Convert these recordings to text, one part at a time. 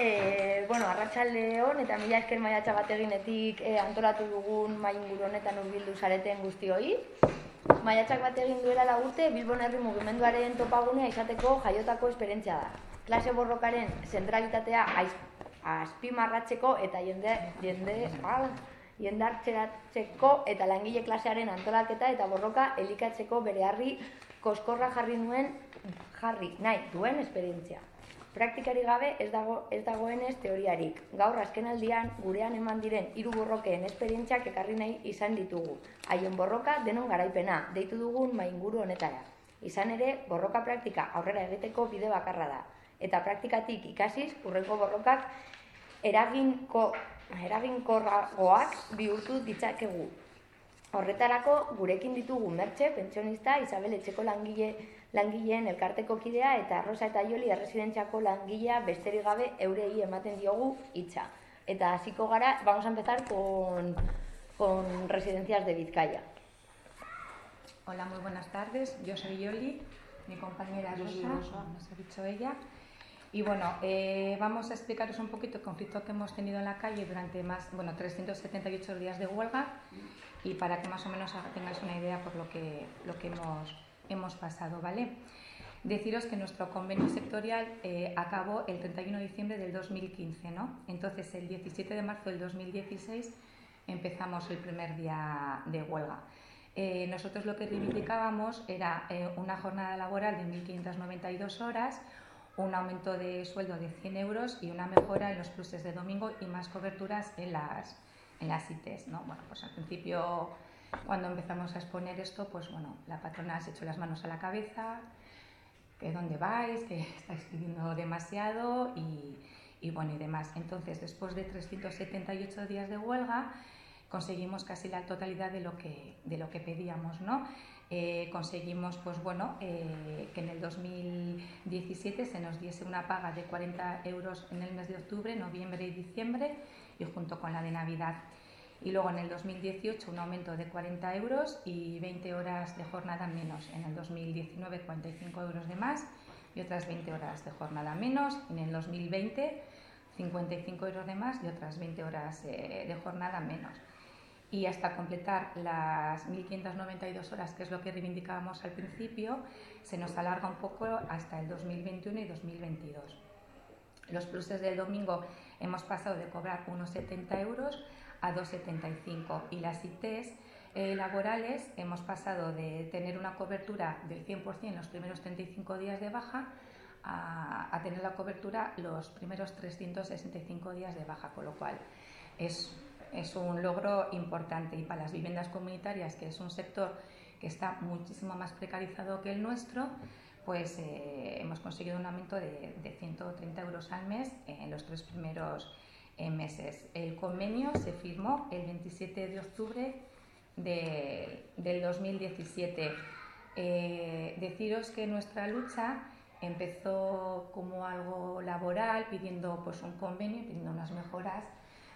E, bueno, arratsalde hon eta mila esker maiatxa bateginetik e, antolatu dugun mai inguru honetan hurbildu zareten guztioi. Maiatxak bat egin duela lagurte Bilbon herri mugimenduaren topagunea izateko jaiotako esperientzia da. Klase borrokaren zentralitatea azpimarratzeko eta jende, jende, ah, jendartzeratzeko eta langile klasearen antolaketa eta borroka elikatzeko bere harri koskorra jarri nuen jarri nahi duen esperientzia. Praktikari gabe ez dago ez dagoenez teoriarik. Gaur azkenaldian gurean eman diren hiru borrokeen esperientziak ekarri nahi izan ditugu. Haien borroka denon garaipena deitu dugun mainguru honetara. Izan ere, borroka praktika aurrera egiteko bide bakarra da. Eta praktikatik ikasiz, urrengo borrokak eraginko, eraginkorragoak bihurtu ditzakegu. Horretarako gurekin ditugu Mertxe, pentsionista, Isabel Etxeko langile langileen elkarteko kidea eta Rosa eta Joli erresidentziako langilea besterik gabe eurei ematen diogu hitza. Eta hasiko gara, vamos a empezar con, con residencias de Vizcaya. Hola, muy buenas tardes. Yo soy Yoli, mi compañera Rosa, nos ha dicho ella. Y bueno, eh, vamos a explicaros un poquito el conflicto que hemos tenido en la calle durante más, bueno, 378 días de huelga y para que más o menos tengáis una idea por lo que, lo que hemos, hemos pasado, ¿vale? Deciros que nuestro convenio sectorial eh, acabó el 31 de diciembre del 2015, ¿no? Entonces, el 17 de marzo del 2016 empezamos el primer día de huelga. Eh, nosotros lo que reivindicábamos era una jornada laboral de 1.592 horas, un aumento de sueldo de 100 euros y una mejora en los pluses de domingo y más coberturas en las, en las ITES. ¿no? Bueno, pues al principio, cuando empezamos a exponer esto, pues bueno, la patrona se echó las manos a la cabeza, que dónde vais, que estáis pidiendo demasiado y, y bueno, y demás. Entonces, después de 378 días de huelga, conseguimos casi la totalidad de lo que, de lo que pedíamos, ¿no? Eh, conseguimos pues bueno, eh, que en el 2017 se nos diese una paga de 40 euros en el mes de octubre, noviembre y diciembre y junto con la de Navidad. Y luego en el 2018 un aumento de 40 euros y 20 horas de jornada menos. En el 2019 45 euros de más y otras 20 horas de jornada menos. En el 2020 55 euros de más y otras 20 horas eh, de jornada menos y hasta completar las 1.592 horas, que es lo que reivindicábamos al principio, se nos alarga un poco hasta el 2021 y 2022. Los pluses del domingo hemos pasado de cobrar unos 70 euros a 2,75 y las ITs eh, laborales hemos pasado de tener una cobertura del 100% en los primeros 35 días de baja a, a tener la cobertura los primeros 365 días de baja, con lo cual es es un logro importante y para las viviendas comunitarias, que es un sector que está muchísimo más precarizado que el nuestro, pues eh, hemos conseguido un aumento de, de, 130 euros al mes en los tres primeros eh, meses. El convenio se firmó el 27 de octubre de, del 2017. Eh, deciros que nuestra lucha empezó como algo laboral, pidiendo pues, un convenio, pidiendo unas mejoras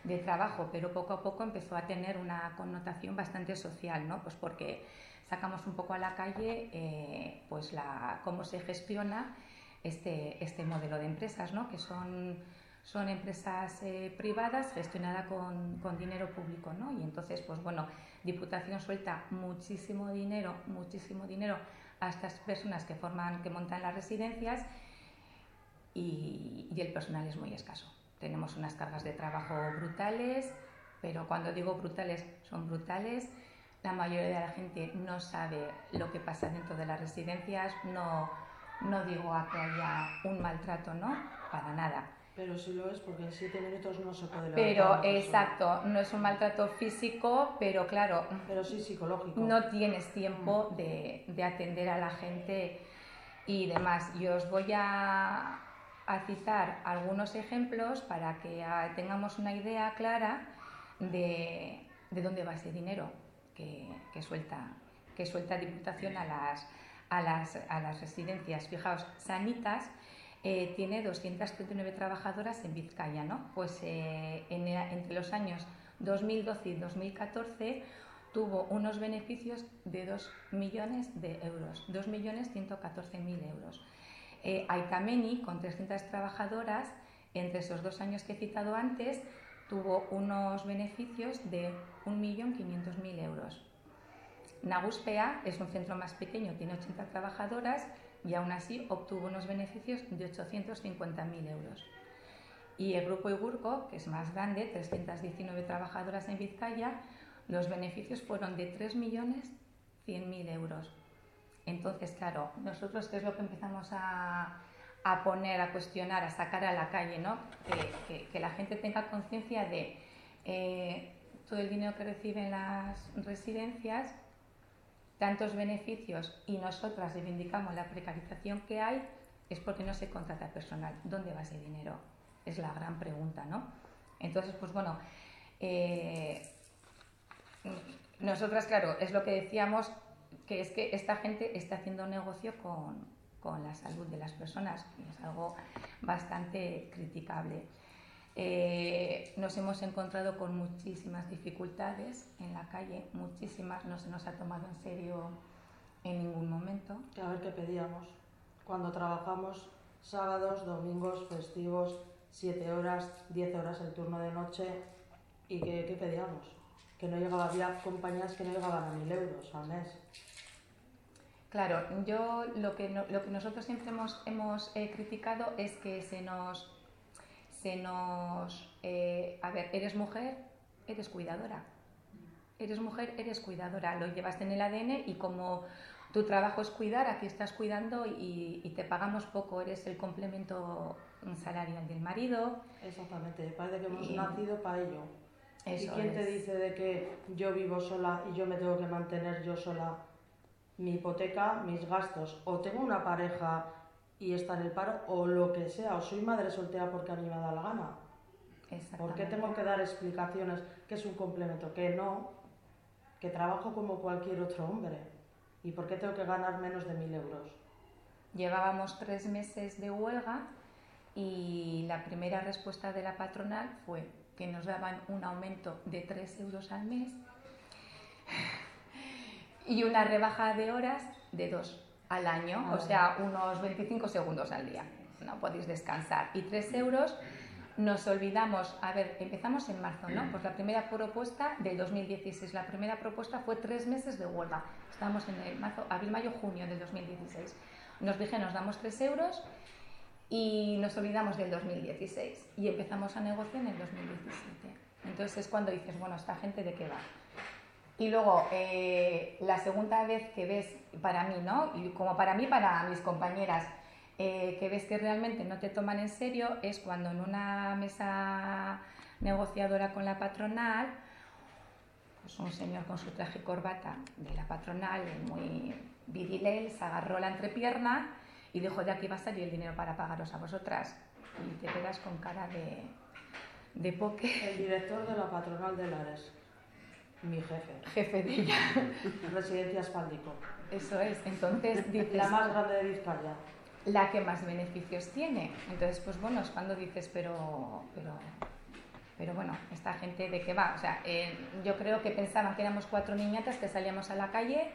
de trabajo, pero poco a poco empezó a tener una connotación bastante social, ¿no? Pues porque sacamos un poco a la calle eh, pues la, cómo se gestiona este, este modelo de empresas, ¿no? Que son, son empresas eh, privadas gestionadas con, con, dinero público, ¿no? Y entonces, pues bueno, Diputación suelta muchísimo dinero, muchísimo dinero a estas personas que forman, que montan las residencias y, y el personal es muy escaso tenemos unas cargas de trabajo brutales, pero cuando digo brutales, son brutales. La mayoría de la gente no sabe lo que pasa dentro de las residencias, no, no digo a que haya un maltrato, no, para nada. Pero sí lo es porque en siete minutos no se puede Pero exacto, no es un maltrato físico, pero claro, Pero sí psicológico. no tienes tiempo de, de atender a la gente y demás. Y os voy a, a citar algunos ejemplos para que ah, tengamos una idea clara de, de dónde va ese dinero que, que suelta, que suelta Diputación a las, a las, a las residencias. Fijaos, Sanitas eh, tiene 239 trabajadoras en Vizcaya, ¿no? Pues eh, en- entre los años 2012 y 2014 tuvo unos beneficios de 2 millones de euros, 2.114.000 euros. Eh, con 300 trabajadoras, entre esos dos años que he citado antes, tuvo unos beneficios de 1.500.000 euros. Naguspea es un centro más pequeño, tiene 80 trabajadoras y aún así obtuvo unos beneficios de 850.000 euros. Y el grupo Igurco, que es más grande, 319 trabajadoras en Vizcaya, los beneficios fueron de 3.100.000 euros. Entonces, claro, nosotros qué es lo que empezamos a, a poner, a cuestionar, a sacar a la calle, ¿no? Que, que- la gente tenga conciencia de eh, todo el dinero que reciben las residencias, tantos beneficios y nosotras reivindicamos la precarización que hay, es porque no se contrata personal. ¿Dónde va ese dinero? Es la gran pregunta, ¿no? Entonces, pues bueno, eh, nosotras, claro, es lo que decíamos, que es que esta gente está haciendo negocio con, con la salud de las personas y es algo bastante criticable. Eh, nos hemos encontrado con muchísimas dificultades en la calle, muchísimas, no se nos ha tomado en serio en ningún momento. A ver qué pedíamos. Cuando trabajamos sábados, domingos, festivos, 7 horas, 10 horas el turno de noche, ¿y qué, qué pedíamos? Que no llegaba, había compañías que no llegaban a 1.000 euros al mes. Claro, yo lo que, no- lo que nosotros siempre hemos, hemos eh, criticado es que se nos, se nos, eh, a ver, eres mujer, eres cuidadora. Eres mujer, eres cuidadora. Lo llevas en el ADN y como tu trabajo es cuidar, aquí estás cuidando y, y te pagamos poco. Eres el complemento salarial del marido. Exactamente, parece que hemos Y- nacido para ello. ¿Y Eso quién te dice de que yo vivo sola y yo me tengo que mantener yo sola mi hipoteca, mis gastos? O tengo una pareja y está en el paro, o lo que sea, o soy madre soltera porque a mí me da la gana. ¿Por qué tengo que dar explicaciones que es un complemento? Que no, que trabajo como cualquier otro hombre. ¿Y por qué tengo que ganar menos de mil euros? Llevábamos tres meses de huelga y la primera respuesta de la patronal fue que nos daban un aumento de 3 euros al mes y una rebaja de horas de 2 al año, Ah, o sea, unos 25 segundos al día. No podéis descansar. Y 3 euros nos olvidamos, a ver, empezamos en marzo, ¿no? Pues la primera propuesta del 2016, la primera propuesta fue tres meses de huelga. Estamos en el marzo, abril, mayo, junio del 2016. Nos dije, nos damos 3 euros y nos olvidamos del 2016 y empezamos a negociar en el 2017. Entonces es cuando dices, bueno, esta gente de qué va. Y luego, eh, la segunda vez que ves, para mí, ¿no? Y como para mí, para mis compañeras, eh, que ves que realmente no te toman en serio es cuando en una mesa negociadora con la patronal, pues un señor con su traje y corbata de la patronal, muy virilel, se agarró la entrepierna y dijo, de aquí va a salir el dinero para pagaros a vosotras. Y te quedas con cara de, de poke, El director de la patronal de Lares, mi jefe, jefe de ella. Residencia Espaldico, Eso es, entonces dices, la más grande de Vizcaya. la que más beneficios tiene. Entonces, pues bueno, es cuando dices, pero, pero, pero bueno, esta gente de qué va. O sea, eh, yo creo que pensaban que éramos cuatro niñatas que salíamos a la calle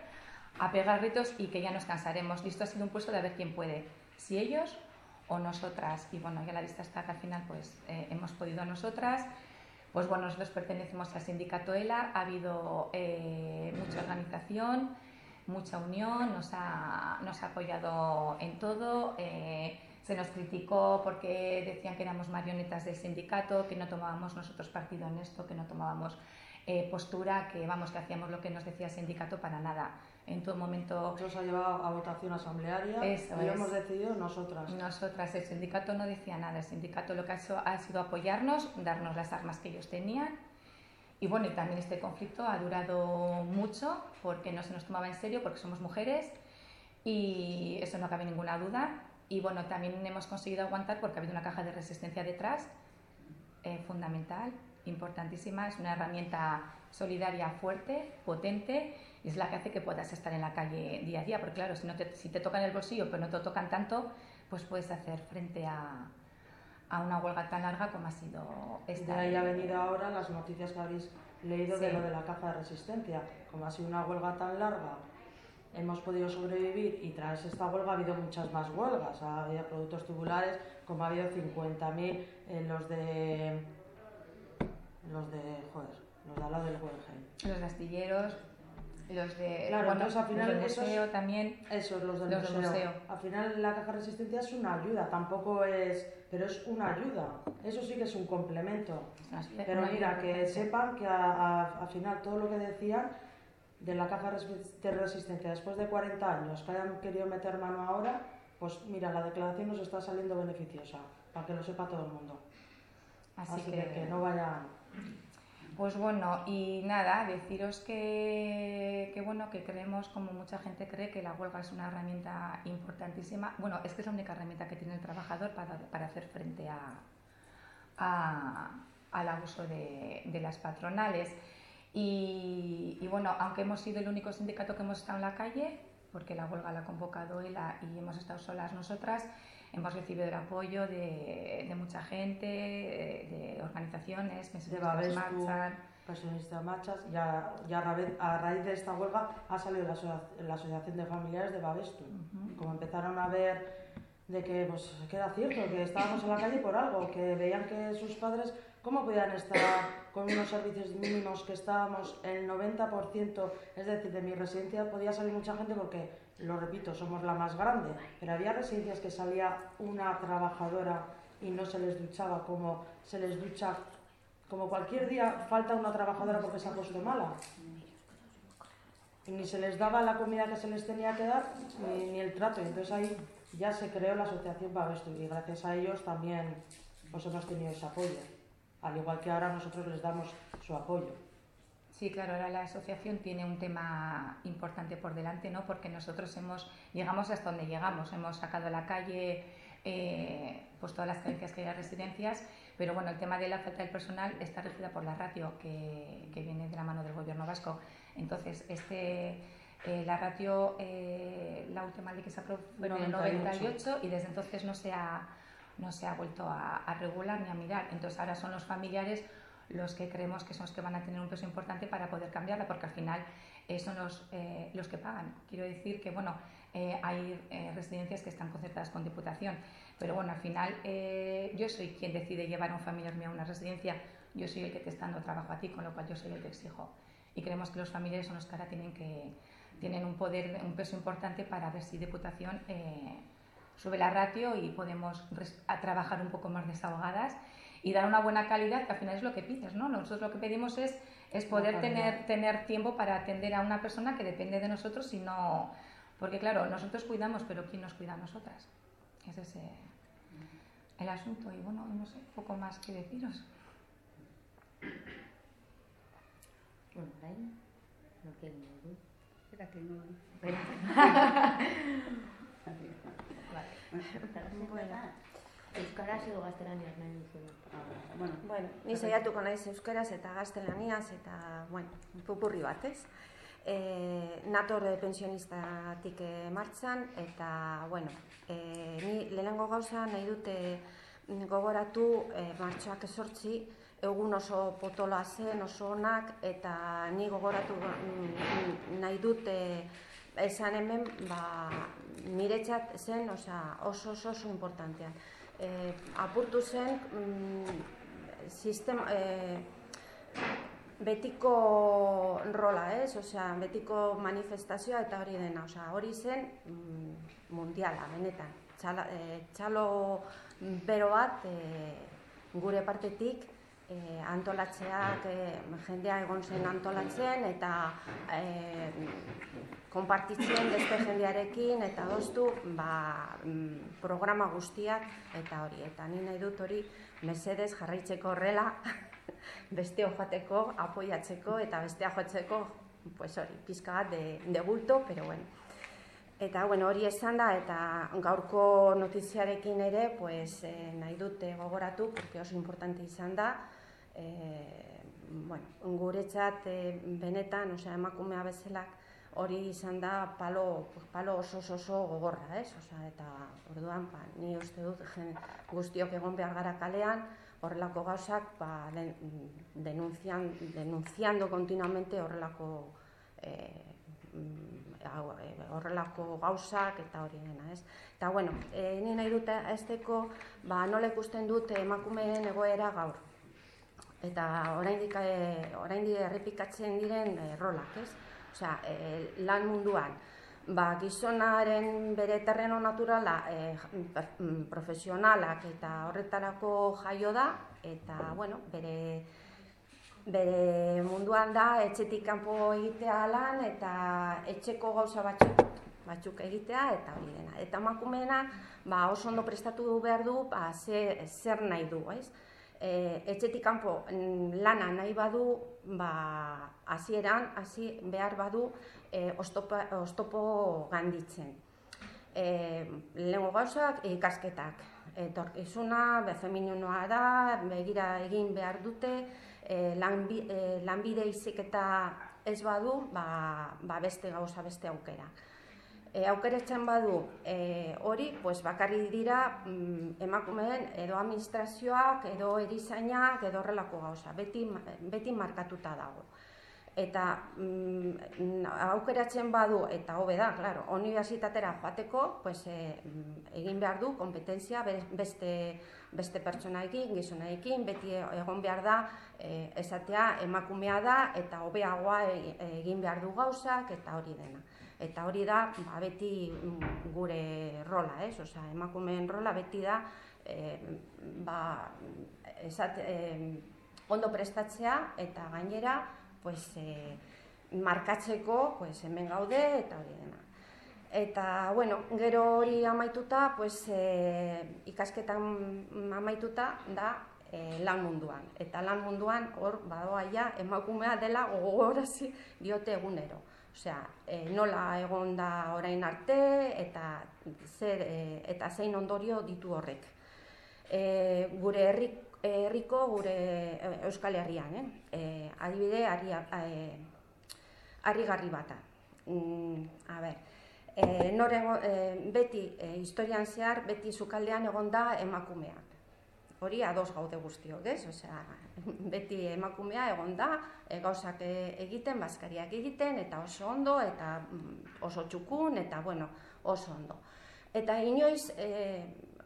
a pegar gritos y que ya nos cansaremos. Y esto ha sido un puesto de a ver quién puede, si ellos o nosotras. Y bueno, ya la vista está que al final pues eh, hemos podido nosotras. Pues bueno, nosotros pertenecemos al sindicato ELA, ha habido eh, mucha organización, mucha unión, nos ha, nos ha apoyado en todo. eh, se nos criticó porque decían que éramos marionetas del sindicato, que no tomábamos nosotros partido en esto, que no tomábamos eh, postura, que vamos, que hacíamos lo que nos decía el sindicato para nada. En todo momento... Eso se ha llevado a votación asamblearia Eso y lo hemos decidido nosotras. Nosotras, el sindicato no decía nada, el sindicato lo que ha hecho ha sido apoyarnos, darnos las armas que ellos tenían. Y bueno, y también este conflicto ha durado mucho porque no se nos tomaba en serio, porque somos mujeres y eso no cabe ninguna duda. Y bueno, también hemos conseguido aguantar porque ha habido una caja de resistencia detrás, eh, fundamental, importantísima, es una herramienta solidaria fuerte, potente, y es la que hace que puedas estar en la calle día a día, porque claro, si, no te, si te tocan el bolsillo pero no te tocan tanto, pues puedes hacer frente a, a una huelga tan larga como ha sido De esta. ahí ha venido ahora las noticias que habéis leído de Sí. lo de la caja de resistencia. Como ha sido una huelga tan larga, hemos podido sobrevivir y tras esta huelga ha habido muchas más huelgas. Ha habido productos tubulares, como ha habido 50.000 en los de. Los de. joder, los de al lado del Guggenheim. Los astilleros, los de Claro, bueno, entonces, al final los del esos- museo también. Eso, los del, Los museo. museo. Al final la caja de resistencia es una ayuda, tampoco es. pero es una ayuda. Eso sí que es un complemento. Pero mira, que sepan que a- a- al final todo lo que decían de la caja de resistencia después de 40 años que hayan querido meter mano ahora, pues mira, la declaración nos está saliendo beneficiosa, para que lo sepa todo el mundo. Así, Así, que, que no vayan. Pues bueno, y nada, deciros que, que bueno, que creemos, como mucha gente cree, que la huelga es una herramienta importantísima. Bueno, es que es la única herramienta que tiene el trabajador para, para hacer frente a, a- al abuso de, de las patronales. Y, y bueno, aunque hemos sido el único sindicato que hemos estado en la calle, porque la huelga la ha convocado ELA y hemos estado solas nosotras, hemos recibido el apoyo de, de mucha gente, de, de organizaciones, pensionistas marchan. pensionistas machas, y, a, y a, rabe- a raíz de esta huelga ha salido la, la Asociación de Familiares de Babestu. Ujú. Como empezaron a ver de que, pues, que era cierto, que estábamos en la calle por algo, que veían que sus padres, ¿cómo podían estar con unos servicios mínimos que estábamos el 90%, es decir, de mi residencia podía salir mucha gente porque, lo repito, somos la más grande, pero había residencias que salía una trabajadora y no se les duchaba como se les ducha, como cualquier día falta una trabajadora porque se ha puesto mala. Y ni se les daba la comida que se les tenía que dar, ni, ni el trato. Entonces ahí ya se creó la asociación Babestu y gracias a ellos también pues hemos tenido ese apoyo. Al igual que ahora nosotros les damos su apoyo. Sí, claro, ahora la asociación tiene un tema importante por delante, ¿no? Porque nosotros hemos, llegamos hasta donde llegamos, hemos sacado a la calle eh, pues todas las carencias que hay en las residencias, pero bueno, el tema de la falta del personal está regida por la ratio que, que viene de la mano del gobierno vasco. Entonces, este, eh, la ratio, eh, la última ley que se aprobó fue en el 98. 98 y desde entonces no se ha, no se ha vuelto a, a regular ni a mirar. Entonces ahora son los familiares los que creemos que son los que van a tener un peso importante para poder cambiarla, porque al final eh, son los, eh, los que pagan. Quiero decir que, bueno, eh, hay eh, residencias que están concertadas con Diputación, pero bueno, al final eh, yo soy quien decide llevar a un familiar mío a una residencia, yo soy el que te está dando trabajo a ti, con lo cual yo soy el que exijo. Y creemos que los familiares son los que ahora tienen, que, tienen un poder, un peso importante para ver si Diputación eh, sube la ratio y podemos a trabajar un poco más desahogadas y dar una buena calidad, que al final es lo que pides, ¿no? Nosotros lo que pedimos es, es poder tener, tener tiempo para atender a una persona que depende de nosotros y no... Porque claro, nosotros cuidamos, pero ¿quién nos cuida a nosotras? Ese es eh, el asunto y bueno, no sé, poco más que deciros. Bueno, no. Eta que no. Bueno, euskaraz edo gaztelaniaz nahi duzu. Bueno, Bueno, ni saiatuko naiz euskeraz eta gaztelaniaz eta, bueno, pupurri bat, ez? E, nator eh, pensionistatik eh, martxan eta, bueno, e, ni lehenengo gauza nahi dute gogoratu e, martxoak esortzi, egun oso potoloa zen, oso onak, eta ni gogoratu mm, nahi dute esan hemen, ba, niretzat zen, oso oso oso importantea. E, apurtu zen, mm, sistema, e, betiko rola, ez? Osea, betiko manifestazioa eta hori dena, osea, hori zen mm, mundiala, benetan. Txala, e, txalo bero bat e, gure partetik e, antolatzeak, e, jendea egon zen antolatzen eta e, konpartitzen beste jendearekin eta doztu ba, mm, programa guztiak eta hori. Eta ni nahi dut hori mesedez jarraitzeko horrela beste joateko, apoiatzeko eta bestea joatzeko pues hori, pizka bat de, de bulto, pero bueno. Eta bueno, hori esan da eta gaurko notiziarekin ere, pues eh, nahi dute gogoratu, porque oso importante izan da, eh, bueno, guretzat eh, benetan, osea, emakumea bezalak, hori izan da palo, palo oso oso, oso gogorra, ez? Osea, eta orduan, ba, ni uste dut jen, guztiok egon behar gara kalean, horrelako gauzak ba, den, denuncian, denunciando continuamente horrelako eh, horrelako gauzak eta hori dena, ez? Eta, bueno, e, ni nahi dute azteko, ba, nola ikusten dut emakumeen egoera gaur. Eta oraindik e, oraindik errepikatzen diren e, rolak, ez? Osea, e, lan munduan, ba, gizonaren bere terreno naturala e, profesionalak eta horretarako jaio da, eta, bueno, bere bere munduan da etxetik kanpo egitea lan eta etxeko gauza batzuk batzuk egitea eta hori dena. Eta emakumeena ba, oso ondo prestatu behar du ba, ze, zer nahi du, ez? E, etxetik kanpo mm, lana nahi badu, ba, hasieran hasi behar badu e, ostopo, ostopo ganditzen. E, Lehenko gauzak ikasketak. Etorkizuna, femininoa da, begira egin behar dute, e, lanbide izik eta ez badu, ba, ba beste gauza, beste aukera. E, aukeretzen badu e, hori, pues bakarri dira mm, emakumeen edo administrazioak, edo erizainak, edo horrelako gauza, beti, beti markatuta dago eta mm, aukeratzen badu eta hobe da, claro, unibertsitatera joateko, pues, e, egin behar du kompetentzia beste beste pertsonaekin, gizonaekin, beti egon behar da e, esatea emakumea da eta hobeagoa e, egin behar du gauzak eta hori dena. Eta hori da, ba, beti mm, gure rola, ez? Osea, emakumeen rola beti da e, ba, esate, e, ondo prestatzea eta gainera pues, e, markatzeko pues, hemen gaude eta hori dena. Eta, bueno, gero hori amaituta, pues, e, ikasketan amaituta da e, lan munduan. Eta lan munduan hor badoa ja emakumea dela gogorazi diote egunero. Osea, e, nola egon da orain arte eta zer e, eta zein ondorio ditu horrek. E, gure herrik herriko gure Euskal Herrian, eh? E, adibide, ari, e, ari garri bata. Mm, a ber, e, norego, e, beti, e, historian zehar, beti zukaldean egon da emakumeak. Hori ados gaude guztiok, ez? Osea, beti emakumea egon da, e, gauzak egiten, bazkariak egiten, eta oso ondo, eta mm, oso txukun, eta bueno, oso ondo. Eta inoiz, e,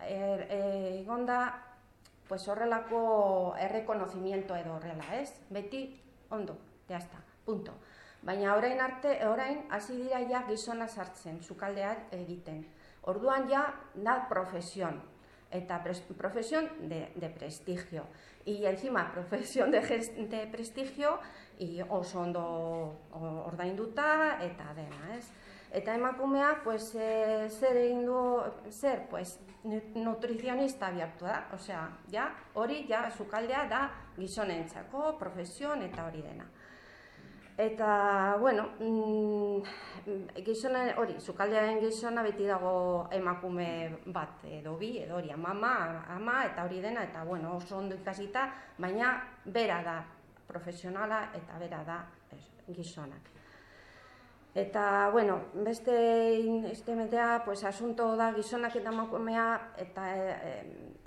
er, e, egon da, pues horrelako errekonozimiento edo horrela, ez? Beti, ondo, está, punto. Baina orain arte, orain hasi dira ja gizona sartzen, sukaldeak egiten. Orduan ja da profesión, eta profesión de, de prestigio. Y encima, profesión de, de prestigio, y oso ondo ordainduta, eta dena, ez? Eta emakumea, pues, e, zer egin du, zer, pues, nutrizionista bihartu da. Osea, ja, hori, ja, sukaldea da gizonentzako, profesion eta hori dena. Eta, bueno, mm, gizona, hori, sukaldearen gizona beti dago emakume bat edo bi, edo hori, mama, ama, eta hori dena, eta, bueno, oso ondo ikasita, baina bera da profesionala eta bera da gizonak. Eta, bueno, beste instrumentea, pues, asunto da gizonak eta emakumea, eta e,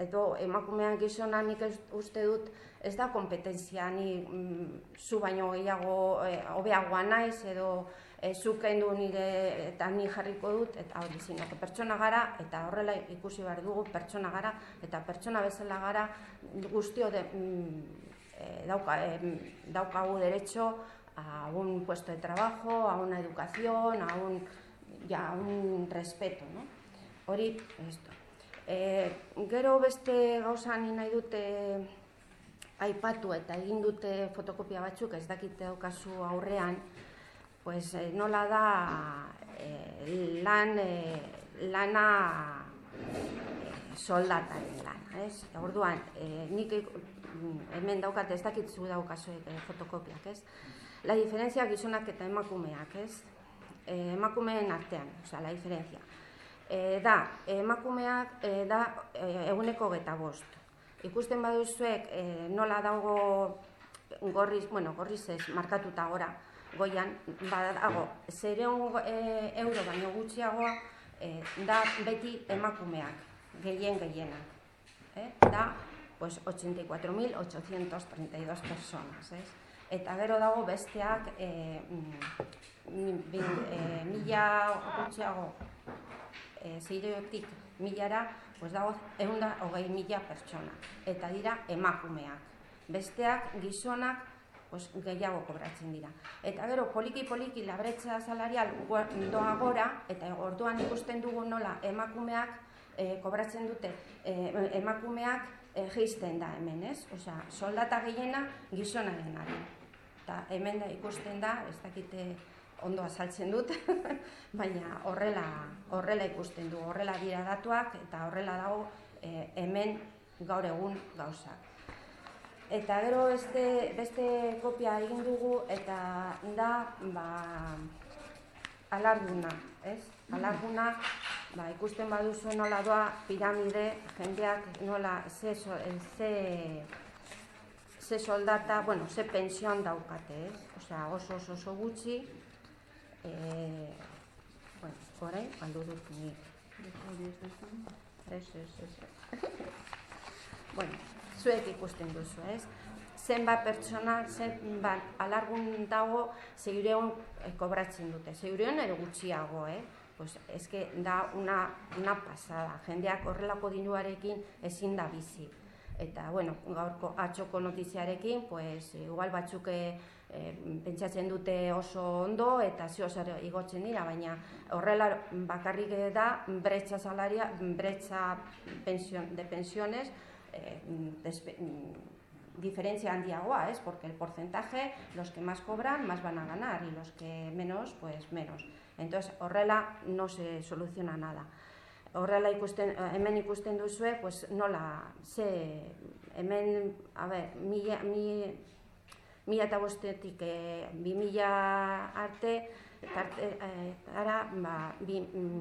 edo emakumean gizona nik uste dut ez da kompetentzia, ni mm, zu baino gehiago e, hobeagoa naiz, edo e, zuk du nire eta ni jarriko dut, eta hori zinok, pertsona gara, eta horrela ikusi behar dugu pertsona gara, eta pertsona bezala gara guztio de, mm, e, dauka, e, daukagu derecho a un puesto de trabajo, a una educación, a un, ya, un respeto, no? Hori, esto. E, gero beste gauza ni nahi dute aipatu eta egin dute fotokopia batzuk ez dakite daukazu aurrean, pues, e, nola da e, lan, e, lana soldataren lana, ez? Orduan, e, nik hemen daukat ez dakit zu daukazu e, fotokopiak, ez? La diferencia gizonak eta emakumeak, ez? E, emakumeen artean, osea, la diferencia. E, da, emakumeak e, da e, eguneko geta bost. Ikusten baduzuek e, nola dago gorriz, bueno, gorriz ez, markatuta gora, goian, badago, zereun e, euro baino gutxiagoa, e, da beti emakumeak, gehien gehienak. Eh? Da, pues 84.832 personas, ez? Eta gero dago besteak e, e, mila gutxiago e, zeireotik milara, pues dago egun da hogei mila pertsona. Eta dira emakumeak. Besteak gizonak pues, gehiago kobratzen dira. Eta gero poliki-poliki labretza salarial doa gora, eta orduan ikusten dugu nola emakumeak e, kobratzen dute e, emakumeak e, geisten da hemen, ez? Osea, soldata gehiena gizonaren ari. Eta hemen da ikusten da, ez dakite ondo azaltzen dut, baina horrela, horrela ikusten du, horrela dira datuak eta horrela dago e, hemen gaur egun gauzak. Eta gero beste, beste kopia egin dugu eta da ba, alarguna, ez? Alarguna ba, ikusten baduzu nola doa piramide, jendeak nola ze, ze, ze soldata, bueno, ze pensioan daukate, ez? Osea, oso oso, oso gutxi, e, bueno, orain, aldu dut ni. Ez, ez, ez. bueno, zuek ikusten duzu, ez? Zenbat pertsona, zenbat alargun dago, zeireon eh, kobratzen dute. Zeireon edo gutxiago, eh? pues es que da una, una pasada. Jendeak horrelako dinuarekin ezin da bizi. Eta, bueno, gaurko atxoko notiziarekin, pues, igual batzuk e, pentsatzen dute oso ondo eta zio zer igotzen dira, baina horrela bakarrik da bretza salaria, bretza pension, de pensiones, eh, despe, diferencia handiagoa, es porque el porcentaje, los que más cobran, más van a ganar, y los que menos, pues menos. Entonces, horrela no se soluciona nada. Horrela ikusten, hemen ikusten duzue, pues nola, ze, hemen, a ber, mila, mila, mila eta bostetik, e, bi mila arte, tarte, e, ara, ba, bi,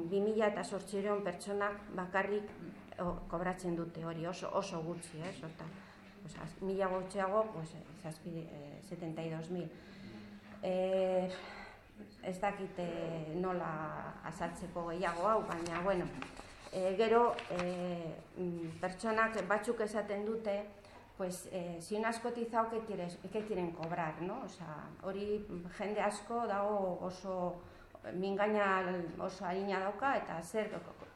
bi mila eta sortxireon pertsonak bakarrik o, kobratzen dute hori, oso, oso gutxi, eh, sorta. Pues, mila gutxiago, pues, zazpi, e, 72.000. Eh, ez dakite nola azaltzeko gehiago hau, baina, bueno, e, gero e, pertsonak batzuk esaten dute, pues, e, si un has cotizado, ¿qué, quieres, ¿qué quieren cobrar, no? O sea, hori jende asko dago oso mingaina oso harina dauka eta zer,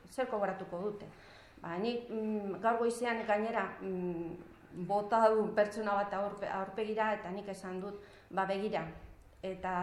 zer kobratuko dute. Ba, ni mm, gaur goizean gainera mm, bota du pertsona bat aurpegira eta nik esan dut, ba begira, eta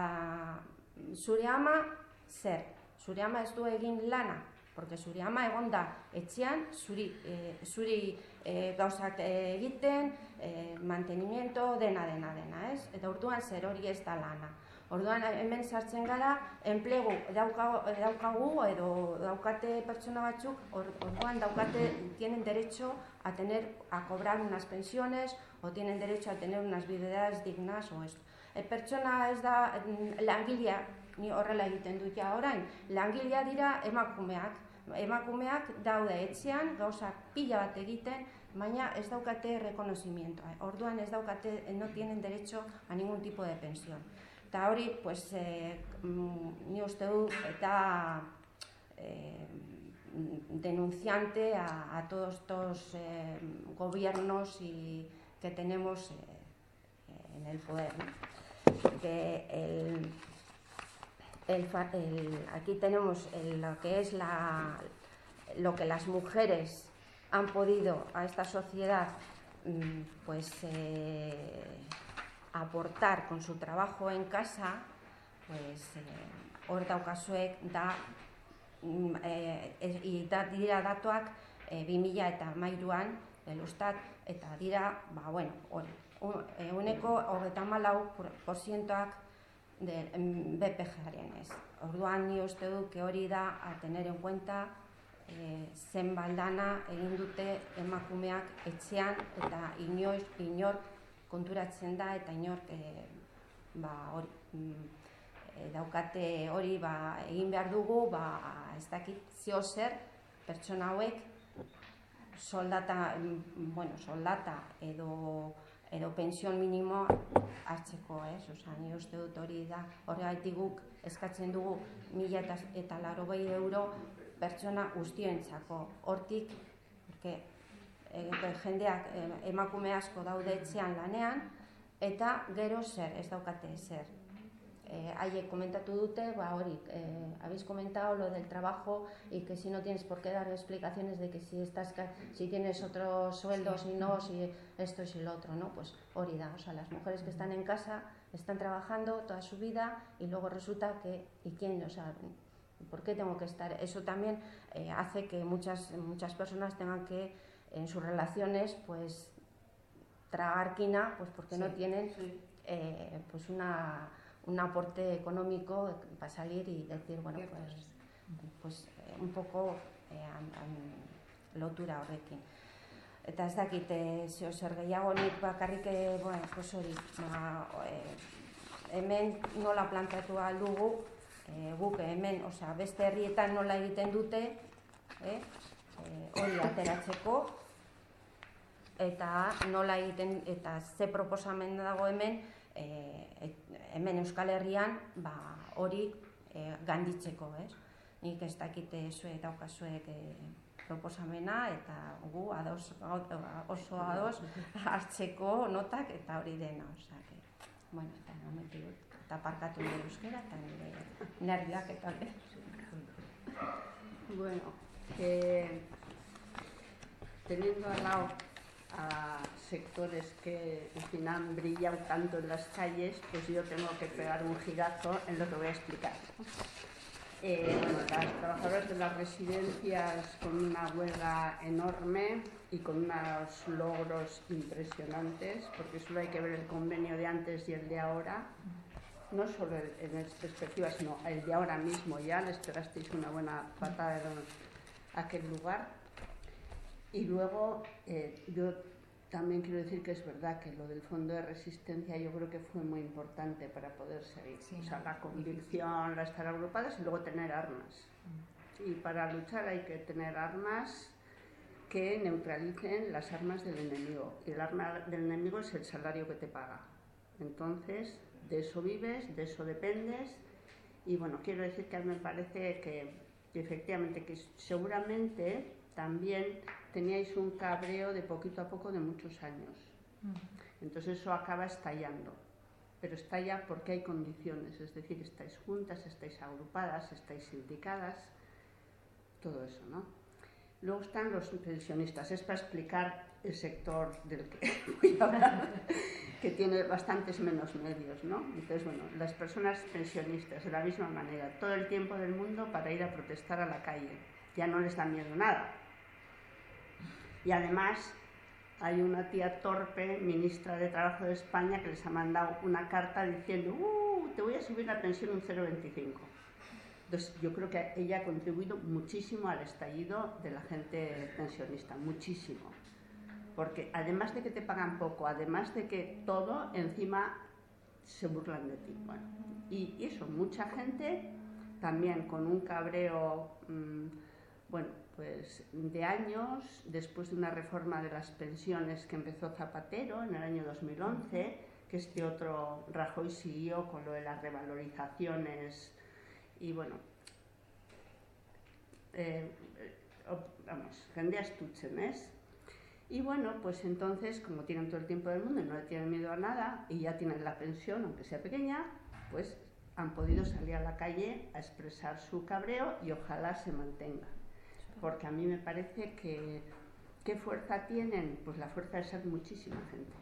zure ama zer? Zure ama ez du egin lana, porque zure ama egon da etxean, zuri, e, zuri e, gauzak egiten, e, mantenimiento, dena, dena, dena, ez? Eta urtuan zer hori ez da lana. Orduan hemen sartzen gara, enplegu daukagu, daukagu edo daukate pertsona batzuk, orduan daukate, tienen derecho a tener, a cobrar unas pensiones, o tienen derecho a tener unas vidas dignas, o esto. E, pertsona ez da, langilea, ni horrela egiten dut ja orain, langilea dira emakumeak. Emakumeak daude etxean, gauzak pila bat egiten, baina ez daukate reconocimiento. Orduan ez daukate, no tienen derecho a ningún tipo de pensión. Eta hori, pues, eh, mm, ni uste du, eta eh, denunciante a, a todos estos eh, gobiernos y que tenemos eh, en el poder. ¿no? Que el, el, el, aquí tenemos el, lo que es la, lo que las mujeres han podido a esta sociedad mm, pues eh, aportar con su trabajo en casa pues eh, hor daukasuek da eh, e, da, dira datuak e, 2000 eta mairuan elustat eta dira ba, bueno, hori, uneko hogeta malau porzientoak de BPG-aren ez. Orduan ni uste du que hori da a tener en cuenta e, zen baldana egin dute emakumeak etxean eta inoiz, inor konturatzen da eta inor e, ba, hori, e, daukate hori ba, egin behar dugu ba, ez dakit zio zer pertsona hauek soldata, mm, bueno, soldata edo edo pension minimo hartzeko, ez? Osa, ni uste dut hori da, horregaitik guk eskatzen dugu mila eta, eta laro euro pertsona guztientzako. Hortik, porque, e, jendeak emakume asko daude etxean lanean, eta gero zer, ez daukate zer eh, haiek komentatu dute, ba hori, eh, habéis comentado lo del trabajo y que si no tienes por qué dar explicaciones de que si estás si tienes otro sueldo, si no, si esto y si lo otro, ¿no? Pues hori da, o sea, las mujeres que están en casa están trabajando toda su vida y luego resulta que ¿y quién, o sea, ¿por qué tengo que estar? Eso también eh, hace que muchas muchas personas tengan que en sus relaciones pues tragar quina pues porque sí, no tienen sí. eh, pues una un aporte económico para salir y decir, bueno, pues, pues eh, un poco eh, an, an, lotura horrekin. Eta ez dakit, eh, zeo zer gehiago nik bakarrik, eh, bueno, pues hori, ba, eh, hemen nola plantatu aldugu, eh, guk hemen, osea, beste herrietan nola egiten dute, eh, hori ateratzeko, eta nola egiten, eta ze proposamen dago hemen, e, hemen Euskal Herrian ba, hori e, ganditzeko, ez? Nik ez dakite zue daukazuek e, proposamena eta gu ados, oso ados hartzeko notak eta hori dena, osea, que, bueno, eta momentu dut, eta parkatu nire euskera eta nire nerviak eta Bueno, eh, teniendo al lado a sectores que al final brillan tanto en las calles, pues yo tengo que pegar un girazo en lo que voy a explicar. Eh, bueno, las trabajadoras de las residencias con una huelga enorme y con unos logros impresionantes, porque solo hay que ver el convenio de antes y el de ahora, no solo en perspectiva, sino el de ahora mismo ya, les pegasteis una buena patada en aquel lugar y luego eh, yo también quiero decir que es verdad que lo del fondo de resistencia yo creo que fue muy importante para poder seguir. Sí, o sea, la convicción, la estar agrupadas y luego tener armas. Mm. Y para luchar hay que tener armas que neutralicen las armas del enemigo. Y el arma del enemigo es el salario que te paga. Entonces, de eso vives, de eso dependes. Y bueno, quiero decir que a mí me parece que, que efectivamente, que seguramente también teníais un cabreo de poquito a poco de muchos años. Mm. Entonces eso acaba estallando. Pero estalla porque hay condiciones, es decir, estáis juntas, estáis agrupadas, estáis sindicadas, todo eso, ¿no? Luego están los pensionistas, es para explicar el sector del que voy a hablar, que tiene bastantes menos medios, ¿no? Entonces, bueno, las personas pensionistas, de la misma manera, todo el tiempo del mundo para ir a protestar a la calle, ya no les da miedo nada, y además hay una tía torpe, ministra de Trabajo de España, que les ha mandado una carta diciendo, uh, te voy a subir la pensión un 0,25. Entonces, yo creo que ella ha contribuido muchísimo al estallido de la gente pensionista, muchísimo. Porque además de que te pagan poco, además de que todo, encima se burlan de ti. Bueno, y eso, mucha gente también con un cabreo, mmm, bueno, pues, de años, después de una reforma de las pensiones que empezó Zapatero en el año 2011, que este otro Rajoy siguió con lo de las revalorizaciones y bueno, eh, vamos, jendeas tuchenes. Y bueno, pues entonces, como tienen todo el tiempo del mundo y no le tienen miedo a nada y ya tienen la pensión, aunque sea pequeña, pues han podido salir a la calle a expresar su cabreo y ojalá se mantenga porque a mí me parece que ¿qué fuerza tienen? Pues la fuerza de ser muchísima gente.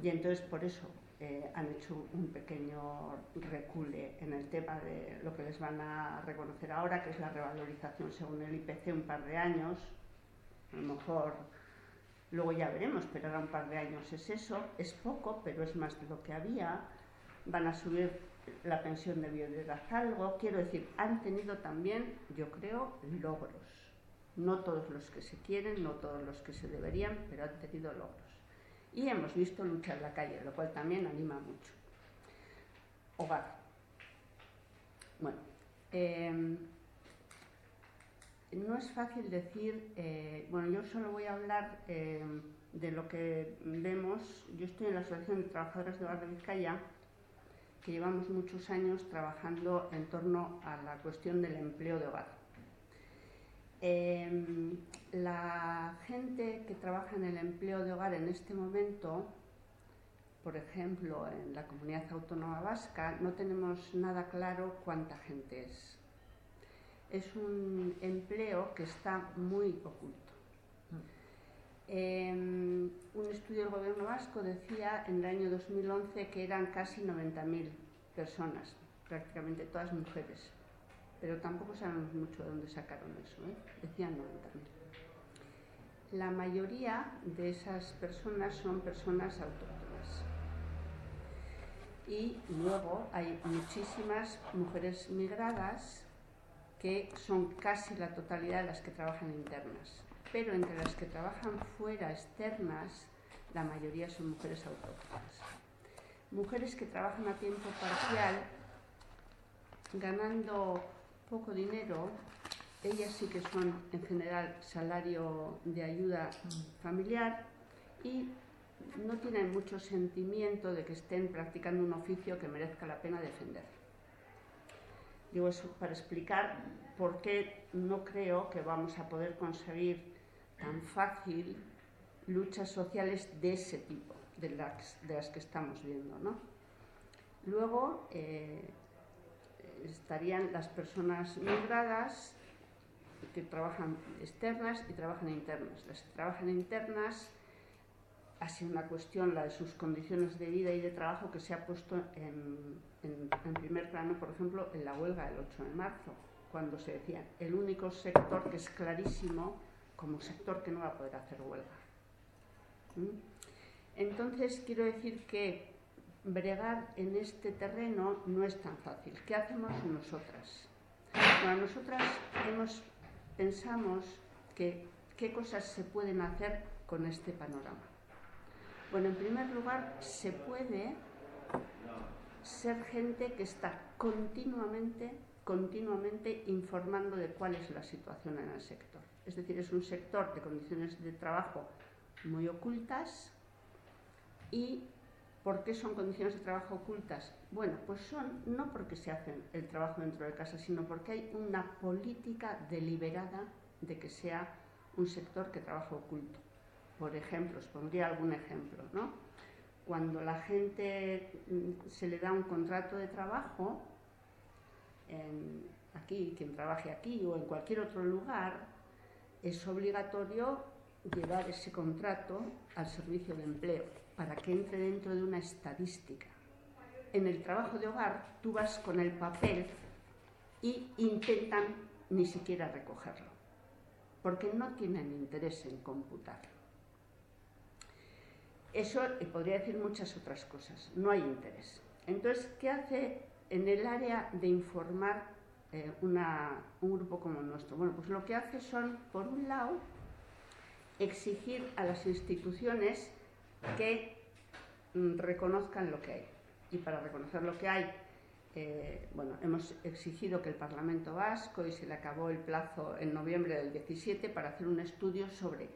Y entonces por eso eh, han hecho un pequeño recule en el tema de lo que les van a reconocer ahora, que es la revalorización según el IPC un par de años. A lo mejor luego ya veremos, pero ahora un par de años es eso. Es poco, pero es más de lo que había. van a subir la pensión de viudedad algo. Quiero decir, han tenido también, yo creo, logros. No todos los que se quieren, no todos los que se deberían, pero han tenido logros. Y hemos visto lucha en la calle, lo cual también anima mucho. Hogar. Bueno, em, no es fácil decir, eh, bueno, yo solo voy a hablar em, de lo que vemos. Yo estoy en la Asociación de Trabajadoras de Hogar de Vizcaya, que llevamos muchos años trabajando en torno a la cuestión del empleo de hogar. Em, la gente que trabaja en el empleo de hogar en este momento, por ejemplo, en la comunidad autónoma vasca, no tenemos nada claro cuánta gente es. Es un empleo que está muy oculto. Em, un estudio del gobierno vasco decía en el año 2011 que eran casi 90.000 personas, prácticamente todas mujeres, pero tampoco sabemos mucho de dónde sacaron eso, ¿eh? decían 90.000. La mayoría de esas personas son personas autóctonas. Y luego hay muchísimas mujeres migradas que son casi la totalidad de las que trabajan internas pero entre las que trabajan fuera, externas, la mayoría son mujeres autóctonas. Mujeres que trabajan a tiempo parcial, ganando poco dinero, ellas sí que son en general salario de ayuda familiar y no tienen mucho sentimiento de que estén practicando un oficio que merezca la pena defender. Digo eso para explicar por qué no creo que vamos a poder conseguir tan fácil luchas sociales de ese tipo, de las, que estamos viendo. ¿no? Luego eh, estarían las personas migradas que trabajan externas y trabajan internas. Las que trabajan internas ha sido una cuestión, la de sus condiciones de vida y de trabajo, que se ha puesto en, en primer plano, por ejemplo, en la huelga del 8 de marzo, cuando se decía el único sector que es clarísimo como sector que no va a poder hacer huelga. ¿Mm? Entonces, quiero decir que bregar en este terreno no es tan fácil. ¿Qué hacemos nosotras? Bueno, nosotras pensamos que qué cosas se pueden hacer con este panorama. Bueno, en primer lugar, se puede ser gente que está continuamente, continuamente informando de cuál es la situación en el sector es decir, es un sector de condiciones de trabajo muy ocultas y ¿Por qué son condiciones de trabajo ocultas? Bueno, pues son no porque se hacen el trabajo dentro de casa, sino porque hay una política deliberada de que sea un sector que trabaja oculto. Por ejemplo, os pondría algún ejemplo, ¿no? Cuando la gente mm, se le da un contrato de trabajo, aquí, quien trabaje aquí o en cualquier otro lugar, es obligatorio llevar ese contrato al servicio de empleo para que entre dentro de una estadística. En el trabajo de hogar tú vas con el papel y intentan ni siquiera recogerlo, porque no tienen interés en computarlo. Eso, podría decir muchas otras cosas, no hay interés. Entonces, ¿qué hace en el área de informar eh, un grupo como el nuestro? Bueno, pues lo que hace son, por un lado, exigir a las instituciones que mm, reconozcan lo que hay. Y para reconocer lo que hay, eh, bueno, hemos exigido que el Parlamento Vasco, y se le acabó el plazo en noviembre del 17, para hacer un estudio sobre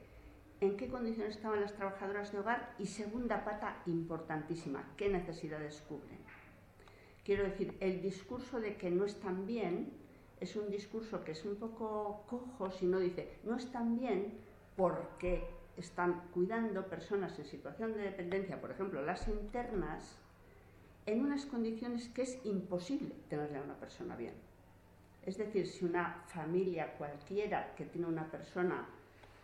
en qué condiciones estaban las trabajadoras de hogar y segunda pata importantísima, qué necesidades cubren. Quiero decir, el discurso de que no están bien es un discurso que es un poco cojo si no dice no están bien porque están cuidando personas en situación de dependencia, por ejemplo, las internas, en unas condiciones que es imposible tenerle a una persona bien. Es decir, si una familia cualquiera que tiene una persona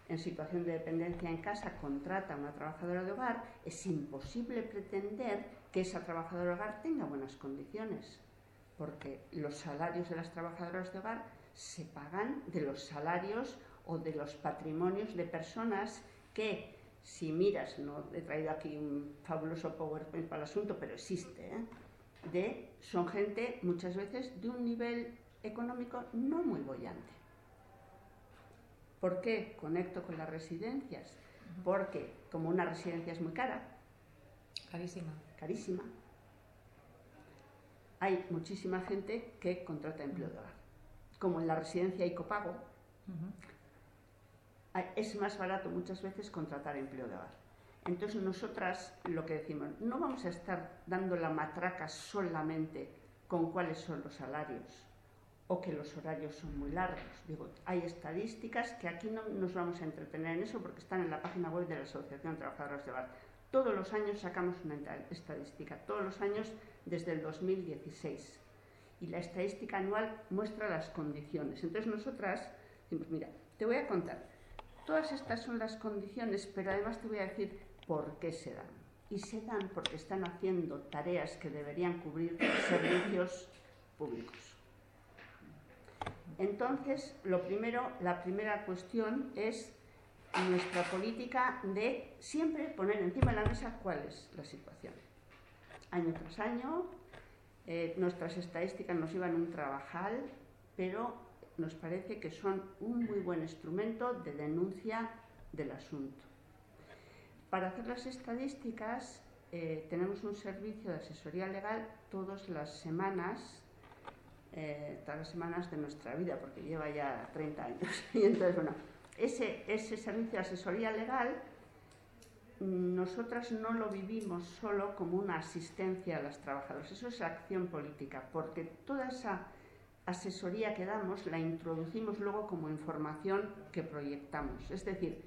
en situación de dependencia en casa contrata a una trabajadora de hogar, es imposible pretender que esa trabajadora de hogar tenga buenas condiciones, porque los salarios de las trabajadoras de hogar se pagan de los salarios o de los patrimonios de personas que, si miras, no he traído aquí un fabuloso PowerPoint para el asunto, pero existe, ¿eh? de, son gente muchas veces de un nivel económico no muy bollante. ¿Por qué conecto con las residencias? Porque como una residencia es muy cara, Carísima. Carísima, hay muchísima gente que contrata empleo de hogar. Como en la residencia hay copago, es más barato muchas veces contratar empleo de hogar. Entonces nosotras lo que decimos, no vamos a estar dando la matraca solamente con cuáles son los salarios o que los horarios son muy largos. Digo, hay estadísticas que aquí no nos vamos a entretener en eso porque están en la página web de la Asociación de Trabajadoras de Hogar. Todos los años sacamos una estadística, todos los años desde el 2016. Y la estadística anual muestra las condiciones. Entonces nosotras decimos, mira, te voy a contar, todas estas son las condiciones, pero además te voy a decir por qué se dan. Y se dan porque están haciendo tareas que deberían cubrir servicios públicos. Entonces, lo primero, la primera cuestión es nuestra política de siempre poner encima de la mesa cuál es la situación. Año tras año, eh, nuestras estadísticas nos llevan un trabajal, pero nos parece que son un muy buen instrumento de denuncia del asunto. Para hacer las estadísticas eh, tenemos un servicio de asesoría legal todas las semanas, eh, todas las semanas de nuestra vida, porque lleva ya 30 años. Y entonces, bueno, ese, ese servicio de asesoría legal nosotras no lo vivimos solo como una asistencia a las trabajadoras, eso es acción política, porque toda esa asesoría que damos la introducimos luego como información que proyectamos. Es decir,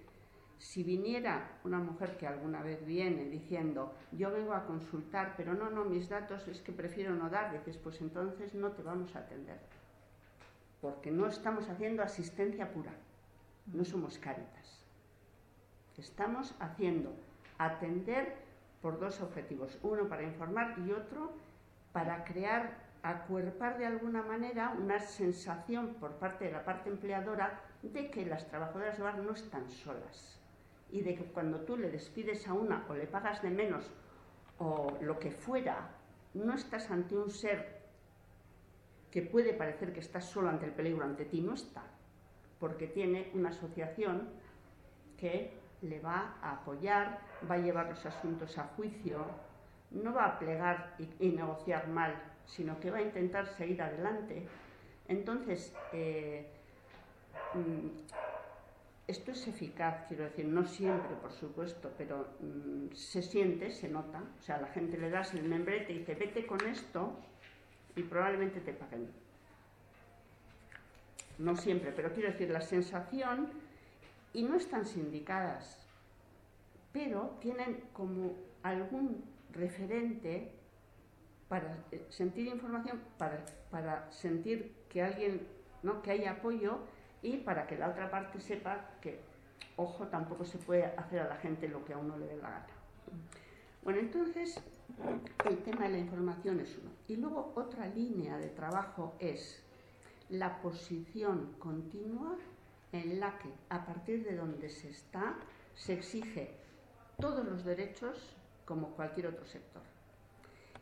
si viniera una mujer que alguna vez viene diciendo yo vengo a consultar, pero no, no, mis datos es que prefiero no dar, dices, pues entonces no te vamos a atender. Porque no estamos haciendo asistencia pura, no somos cáritas. Estamos haciendo atender por dos objetivos, uno para informar y otro para crear, acuerpar de alguna manera una sensación por parte de la parte empleadora de que las trabajadoras de hogar no están solas y de que cuando tú le despides a una o le pagas de menos o lo que fuera, no estás ante un ser que puede parecer que estás solo ante el peligro, ante ti no está, porque tiene una asociación que le va a apoyar, va a llevar los asuntos a juicio, no va a plegar y, negociar mal, sino que va a intentar seguir adelante. Entonces, eh, mm, esto es eficaz, quiero decir, no siempre, por supuesto, pero mm, se siente, se nota. O sea, a la gente le das el membrete y dice, vete con esto y probablemente te paguen. No siempre, pero quiero decir, la sensación, y no están sindicadas, pero tienen como algún referente para eh, sentir información, para, para sentir que alguien, ¿no? que hay apoyo y para que la otra parte sepa que, ojo, tampoco se puede hacer a la gente lo que a uno le dé la gana. Bueno, entonces el tema de la información es uno. Y luego otra línea de trabajo es la posición continua en la que a partir de donde se está se exige todos los derechos como cualquier otro sector.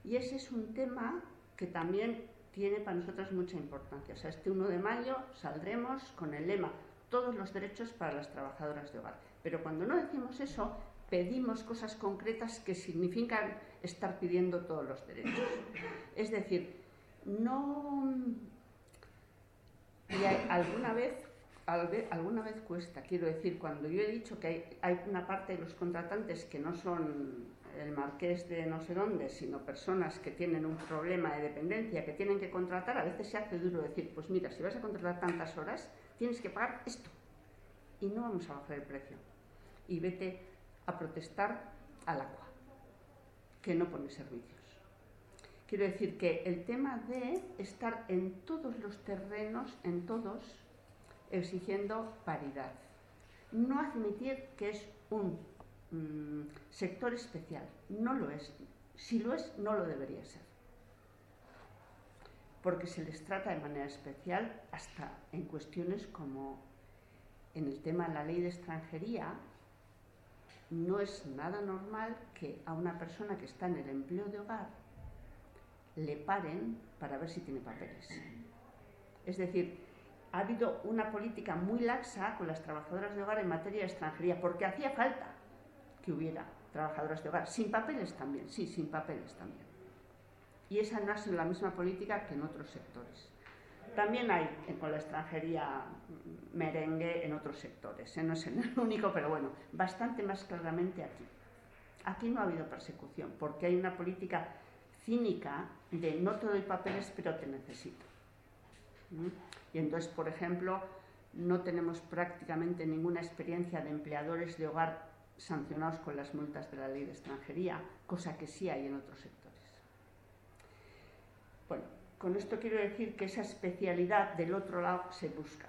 Y ese es un tema que también tiene para nosotras mucha importancia. O sea, este 1 de mayo saldremos con el lema todos los derechos para las trabajadoras de hogar. Pero cuando no decimos eso, pedimos cosas concretas que significan estar pidiendo todos los derechos. Es decir, no... Y alguna vez, alguna vez cuesta, quiero decir, cuando yo he dicho que hay, hay una parte de los contratantes que no son el marqués de no sé dónde, sino personas que tienen un problema de dependencia, que tienen que contratar, a veces se hace duro decir, pues mira, si vas a contratar tantas horas, tienes que pagar esto. Y no vamos a bajar el precio. Y vete a protestar al agua, que no pone servicios. Quiero decir que el tema de estar en todos los terrenos, en todos, exigiendo paridad. No admitir que es un mm, sector especial. No lo es. Si lo es, no lo debería ser. Porque se les trata de manera especial hasta en cuestiones como en el tema de la ley de extranjería. No es nada normal que a una persona que está en el empleo de hogar le paren para ver si tiene papeles. Es decir, ha habido una política muy laxa con las trabajadoras de hogar en materia de extranjería, porque hacía falta que hubiera trabajadoras de hogar, sin papeles también, sí, sin papeles también. Y esa no ha sido la misma política que en otros sectores. También hay con la extranjería merengue en otros sectores, ¿eh? no es el único, pero bueno, bastante más claramente aquí. Aquí no ha habido persecución, porque hay una política cínica de no te doy papeles, pero te necesito. Y entonces, por ejemplo, no tenemos prácticamente ninguna experiencia de empleadores de hogar sancionados con las multas de la ley de extranjería, cosa que sí hay en otros sectores. Bueno, con esto quiero decir que esa especialidad del otro lado se busca.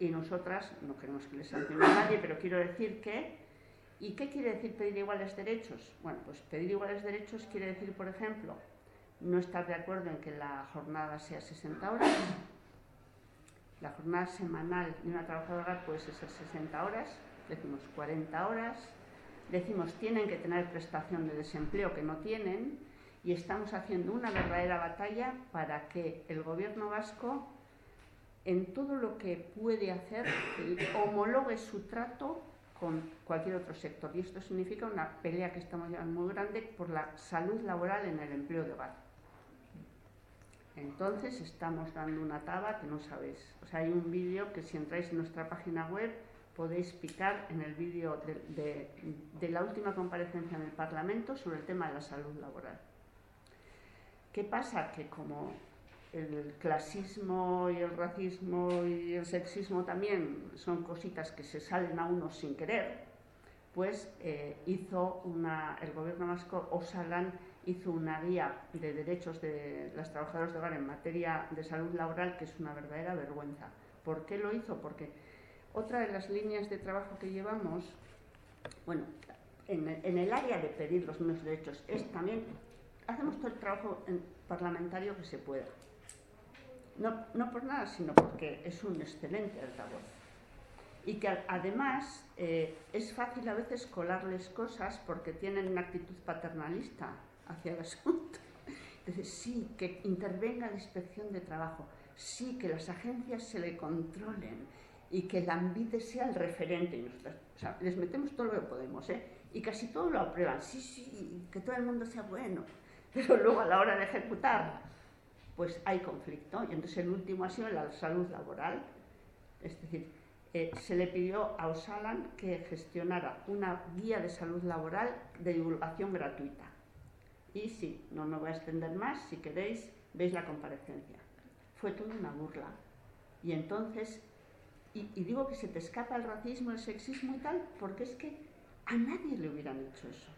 Y nosotras, no queremos que les sancione a nadie, pero quiero decir que... ¿Y qué quiere decir pedir iguales derechos? Bueno, pues pedir iguales derechos quiere decir, por ejemplo, no estar de acuerdo en que la jornada sea 60 horas. La jornada semanal de una trabajadora puede ser 60 horas, decimos 40 horas, decimos tienen que tener prestación de desempleo que no tienen, y estamos haciendo una verdadera batalla para que el gobierno vasco, en todo lo que puede hacer, homologue su trato con cualquier otro sector. Y esto significa una pelea que estamos llevando muy grande por la salud laboral en el empleo de hogar. Entonces estamos dando una taba que no sabéis. O sea, hay un vídeo que si entráis en nuestra página web podéis picar en el vídeo de, de la última comparecencia en el Parlamento sobre el tema de la salud laboral. ¿Qué pasa? Que como el clasismo y el racismo y el sexismo también son cositas que se salen a uno sin querer, pues eh, hizo una, el gobierno vasco, Osalan, hizo una guía de derechos de las trabajadoras de hogar en materia de salud laboral que es una verdadera vergüenza. ¿Por qué lo hizo? Porque otra de las líneas de trabajo que llevamos, bueno, en, el área de pedir los mismos derechos, es también hacemos todo el trabajo parlamentario que se pueda. No, no por nada, sino porque es un excelente altavoz. Y que además eh, es fácil a veces colarles cosas porque tienen una actitud paternalista hacia el asunto. Entonces, sí, que intervenga la inspección de trabajo, sí, que las agencias se le controlen y que el AMBITE sea el referente. Y sea, les metemos todo lo que podemos, ¿eh? Y casi todo lo aprueban. Sí, sí, que todo el mundo sea bueno pero luego a la hora de ejecutar, pues hay conflicto. Y entonces el último ha sido la salud laboral. Es decir, eh, se le pidió a Osalan que gestionara una guía de salud laboral de divulgación gratuita. Y sí, no me voy a extender más, si queréis, veis la comparecencia. Fue toda una burla. Y entonces, y, digo que se te escapa el racismo, el sexismo y tal, porque es que a nadie le hubieran hecho eso.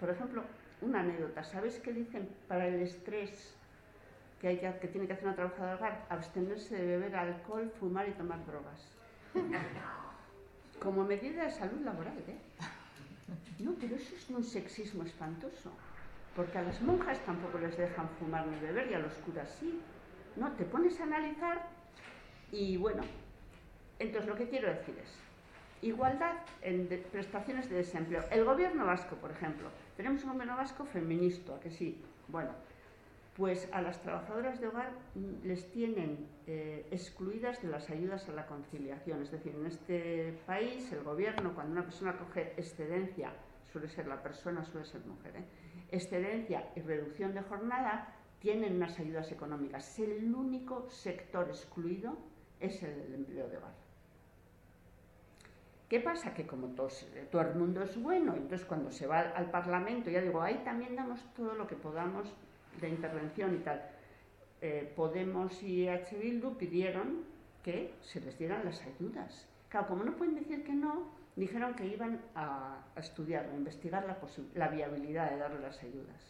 Por ejemplo, una anécdota. ¿Sabes qué dicen para el estrés que, hay que, que tiene que hacer una trabajadora? Abstenerse de beber alcohol, fumar y tomar drogas. Como medida de salud laboral, ¿eh? No, pero eso es un sexismo espantoso. Porque a las monjas tampoco les dejan fumar ni beber y a los curas sí. No, te pones a analizar y bueno, entonces lo que quiero decir es, igualdad en prestaciones de desempleo. El gobierno vasco, por ejemplo, tenemos un gobierno vasco feminista, que sí. Bueno, pues a las trabajadoras de hogar les tienen eh, excluidas de las ayudas a la conciliación. Es decir, en este país el gobierno, cuando una persona coge excedencia, suele ser la persona, suele ser mujer, ¿eh? Excedencia y reducción de jornada, tienen unas ayudas económicas. El único sector excluido es el del empleo de hogar. ¿Qué pasa? Que como todo, el mundo es bueno, entonces cuando se va al, Parlamento, ya digo, ahí también damos todo lo que podamos de intervención y tal. Eh, Podemos y H. Bildu pidieron que se les dieran las ayudas. Claro, como no pueden decir que no, dijeron que iban a, estudiar, a investigar la, la viabilidad de darle las ayudas.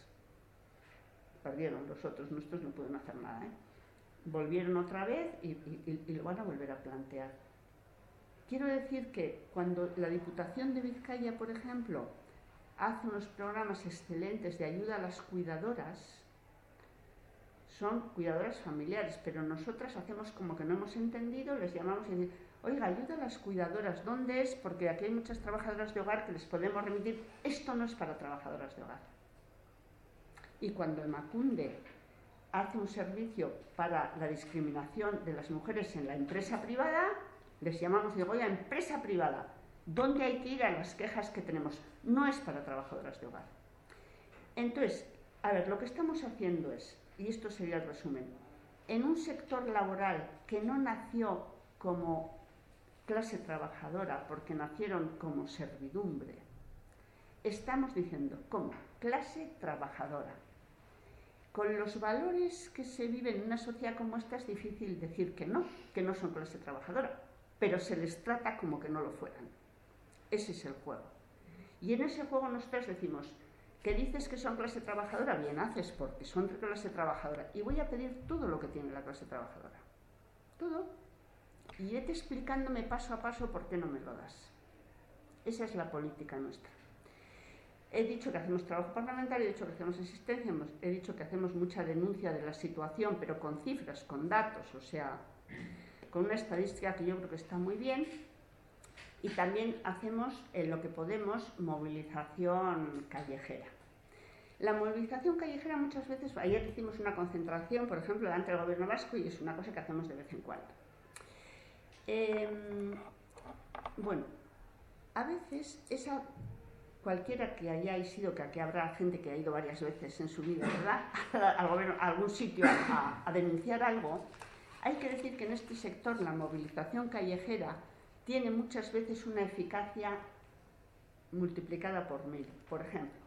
Perdieron los otros, nuestros no pueden hacer nada. ¿eh? Volvieron otra vez y lo van a volver a plantear. Quiero decir que cuando la Diputación de Vizcaya, por ejemplo, hace unos programas excelentes de ayuda a las cuidadoras, son cuidadoras familiares, pero nosotras hacemos como que no hemos entendido, les llamamos y decimos, oiga, ayuda a las cuidadoras, ¿dónde es? Porque aquí hay muchas trabajadoras de hogar que les podemos remitir, esto no es para trabajadoras de hogar. Y cuando Macunde hace un servicio para la discriminación de las mujeres en la empresa privada, les llamamos, digo, oye, empresa privada, ¿dónde hay que ir a las quejas que tenemos? No es para trabajadoras de hogar. Entonces, a ver, lo que estamos haciendo es, y esto sería el resumen, en un sector laboral que no nació como clase trabajadora, porque nacieron como servidumbre, estamos diciendo, ¿cómo? Clase trabajadora. Con los valores que se viven en una sociedad como esta es difícil decir que no, que no son clase trabajadora, pero se les trata como que no lo fueran. Ese es el juego. Y en ese juego nosotros decimos, que dices que son clase trabajadora, bien haces porque son clase trabajadora. Y voy a pedir todo lo que tiene la clase trabajadora. Todo. Y vete explicándome paso a paso por qué no me lo das. Esa es la política nuestra. He dicho que hacemos trabajo parlamentario, he dicho que hacemos asistencia, he dicho que hacemos mucha denuncia de la situación, pero con cifras, con datos, o sea, con una estadística que yo creo que está muy bien y también hacemos en lo que podemos movilización callejera. La movilización callejera muchas veces, ayer hicimos una concentración, por ejemplo, delante del gobierno vasco y es una cosa que hacemos de vez en cuando. Em, bueno, a veces esa cualquiera que hayáis ido, que aquí habrá gente que ha ido varias veces en su vida, ¿verdad? Al gobierno, a algún sitio a denunciar algo, hay que decir que en este sector la movilización callejera tiene muchas veces una eficacia multiplicada por mil, por ejemplo.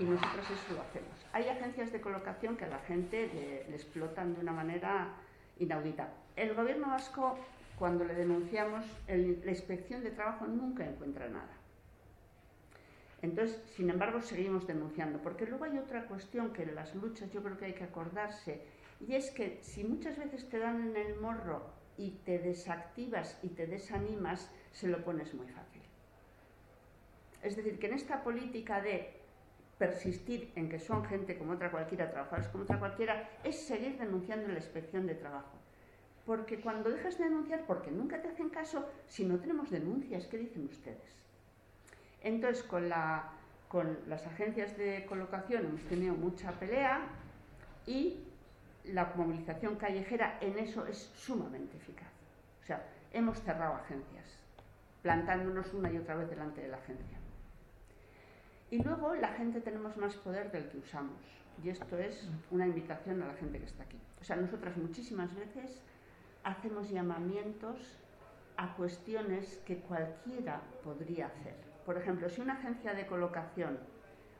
Y nosotros eso lo hacemos. Hay agencias de colocación que a la gente le, explotan de una manera inaudita. El gobierno vasco, cuando le denunciamos, la inspección de trabajo nunca encuentra nada. Entonces, sin embargo, seguimos denunciando, porque luego hay otra cuestión que en las luchas yo creo que hay que acordarse, y es que si muchas veces te dan en el morro y te desactivas y te desanimas, se lo pones muy fácil. Es decir, que en esta política de persistir en que son gente como otra cualquiera, trabajadores como otra cualquiera, es seguir denunciando la inspección de trabajo. Porque cuando dejas de denunciar, porque nunca te hacen caso, si no tenemos denuncias, ¿qué dicen ustedes? Entonces, con, la, con las agencias de colocación hemos tenido mucha pelea y la movilización callejera en eso es sumamente eficaz. O sea, hemos cerrado agencias, plantándonos una y otra vez delante de la agencia. Y luego la gente tenemos más poder del que usamos. Y esto es una invitación a la gente que está aquí. O sea, nosotras muchísimas veces hacemos llamamientos a cuestiones que cualquiera podría hacer. Por ejemplo, si una agencia de colocación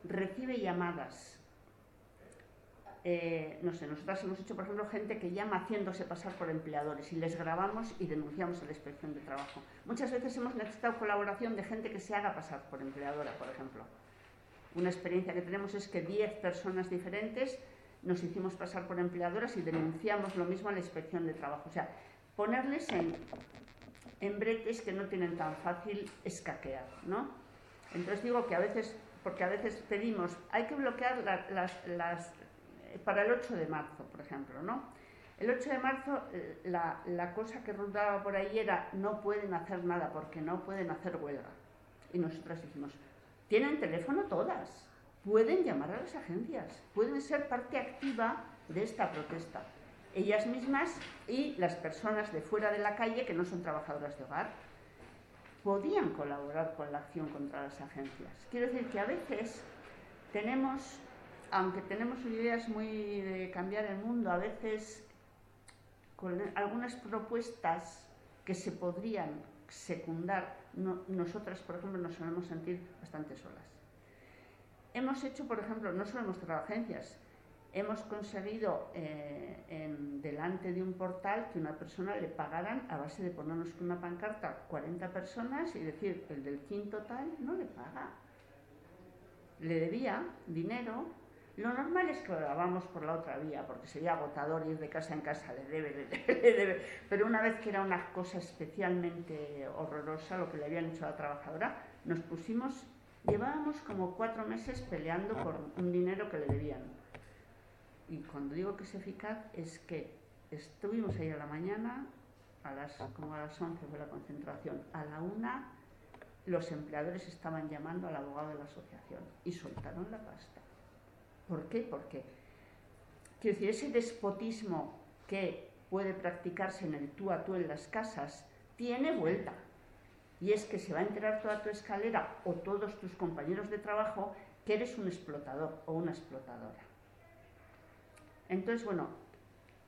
recibe llamadas eh, no sé, nosotras hemos hecho, por ejemplo, gente que llama haciéndose pasar por empleadores y les grabamos y denunciamos a la inspección de trabajo. Muchas veces hemos necesitado colaboración de gente que se haga pasar por empleadora, por ejemplo. Una experiencia que tenemos es que 10 personas diferentes nos hicimos pasar por empleadoras y denunciamos lo mismo a la inspección de trabajo. O sea, ponerles en, en bretes que no tienen tan fácil escaquear, ¿no? Entonces digo que a veces, porque a veces pedimos, hay que bloquear las, para el 8 de marzo, por ejemplo, ¿no? El 8 de marzo eh, la, cosa que rondaba por ahí era no pueden hacer nada porque no pueden hacer huelga. Y nosotras dijimos, tienen teléfono todas, pueden llamar a las agencias, pueden ser parte activa de esta protesta. Ellas mismas y las personas de fuera de la calle que no son trabajadoras de hogar podían colaborar con la acción contra las agencias. Quiero decir que a veces tenemos aunque tenemos ideas muy de cambiar el mundo, a veces con algunas propuestas que se podrían secundar, nosotras, por ejemplo, nos solemos sentir bastante solas. Hemos hecho, por ejemplo, no solo hemos cerrado agencias, hemos conseguido eh, delante de un portal que una persona le pagaran a base de ponernos una pancarta 40 personas y decir, el del quinto tal no le paga. Le debía dinero lo normal es que lo vamos por la otra vía, porque sería agotador ir de casa en casa, le debe, le debe, Pero una vez que era una cosa especialmente horrorosa lo que le habían hecho a la trabajadora, nos pusimos, llevábamos como cuatro meses peleando por un dinero que le debían. Y cuando digo que es eficaz, es que estuvimos ahí a la mañana, a las, como a las 11 fue la concentración, a la una los empleadores estaban llamando al abogado de la asociación y soltaron la pasta. ¿Por qué? Porque quiero decir, ese despotismo que puede practicarse en el tú a tú en las casas tiene vuelta. Y es que se va a enterar toda tu escalera o todos tus compañeros de trabajo que eres un explotador o una explotadora. Entonces, bueno,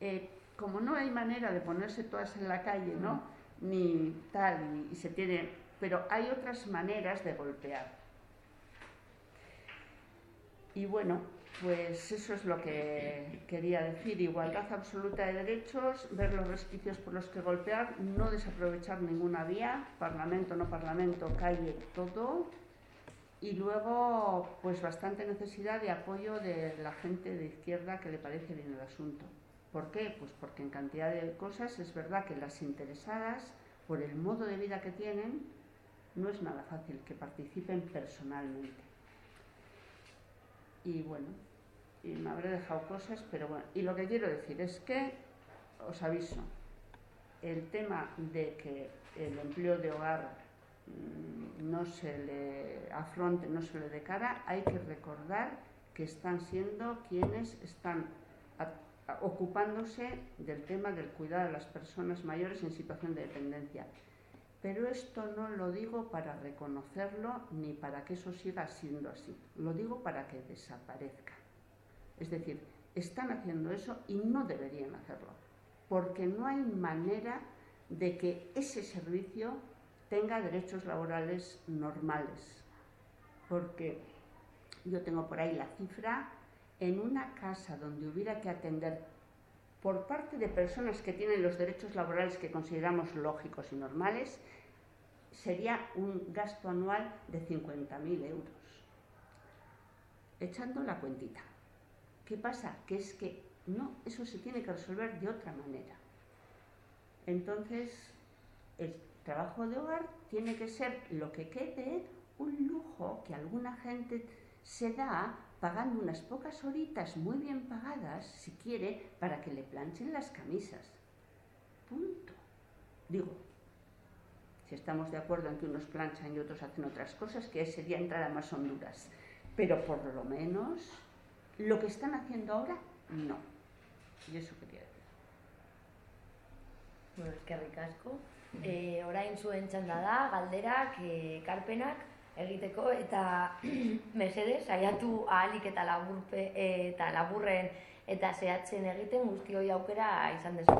eh, como no hay manera de ponerse todas en la calle, ¿no? Ni tal, y, y se tiene. Pero hay otras maneras de golpear. Y bueno, pues eso es lo que quería decir. Igualdad absoluta de derechos, ver los resquicios por los que golpear, no desaprovechar ninguna vía, parlamento, no parlamento, calle, todo. Y luego, pues bastante necesidad de apoyo de la gente de izquierda que le parece bien el asunto. ¿Por qué? Pues porque en cantidad de cosas es verdad que las interesadas, por el modo de vida que tienen, no es nada fácil que participen personalmente. Y bueno, y me habré dejado cosas, pero bueno. Y lo que quiero decir es que, os aviso, el tema de que el empleo de hogar mm, no se le afronte, no se le dé cara, hay que recordar que están siendo quienes están ocupándose del tema del cuidado de las personas mayores en situación de dependencia. Pero esto no lo digo para reconocerlo ni para que eso siga siendo así, lo digo para que desaparezca. Es decir, están haciendo eso y no deberían hacerlo, porque no hay manera de que ese servicio tenga derechos laborales normales. Porque yo tengo por ahí la cifra, en una casa donde hubiera que atender por parte de personas que tienen los derechos laborales que consideramos lógicos y normales, sería un gasto anual de 50.000 euros. Echando la cuentita. ¿Qué pasa? Que es que no, eso se tiene que resolver de otra manera. Entonces, el trabajo de hogar tiene que ser lo que quede un lujo que alguna gente se da pagando unas pocas horitas muy bien pagadas, si quiere, para que le planchen las camisas. Punto. Digo, si estamos de acuerdo en que unos planchan y otros hacen otras cosas, que sería entrar a más honduras. Pero por lo menos lo que están haciendo ahora, no. Y eso quería decir. Bueno, es que ricasco. E, orain zuen txanda da, galderak, e, karpenak egiteko eta mesedez, saiatu ahalik eta laburpe, eta laburren eta zehatzen egiten guzti hori aukera izan dezu.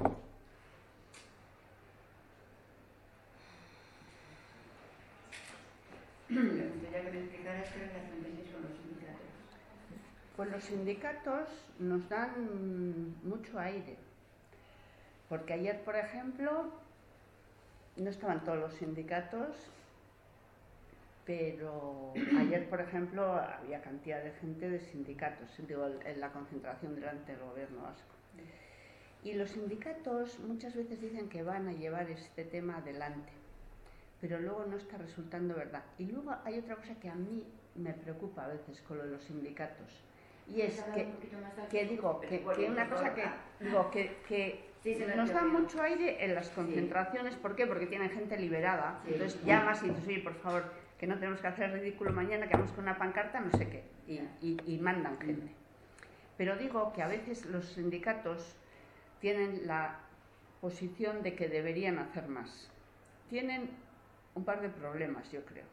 Lo que tendría que explicar es que Pues los sindicatos nos dan mucho aire. Porque ayer, por ejemplo, no estaban todos los sindicatos, pero ayer, por ejemplo, había cantidad de gente de sindicatos, digo, en la concentración delante del gobierno vasco. Y los sindicatos muchas veces dicen que van a llevar este tema adelante, pero luego no está resultando verdad. Y luego hay otra cosa que a mí me preocupa a veces con lo de los sindicatos, y es que, que digo, que, que una cosa que, digo, que, que nos da mucho aire en las concentraciones, ¿por qué? Porque tienen gente liberada, entonces llamas y dices, oye, por favor, que no tenemos que hacer ridículo mañana, que vamos con una pancarta, no sé qué, y, y, y mandan gente. Pero digo que a veces los sindicatos tienen la posición de que deberían hacer más. Tienen un par de problemas, yo creo.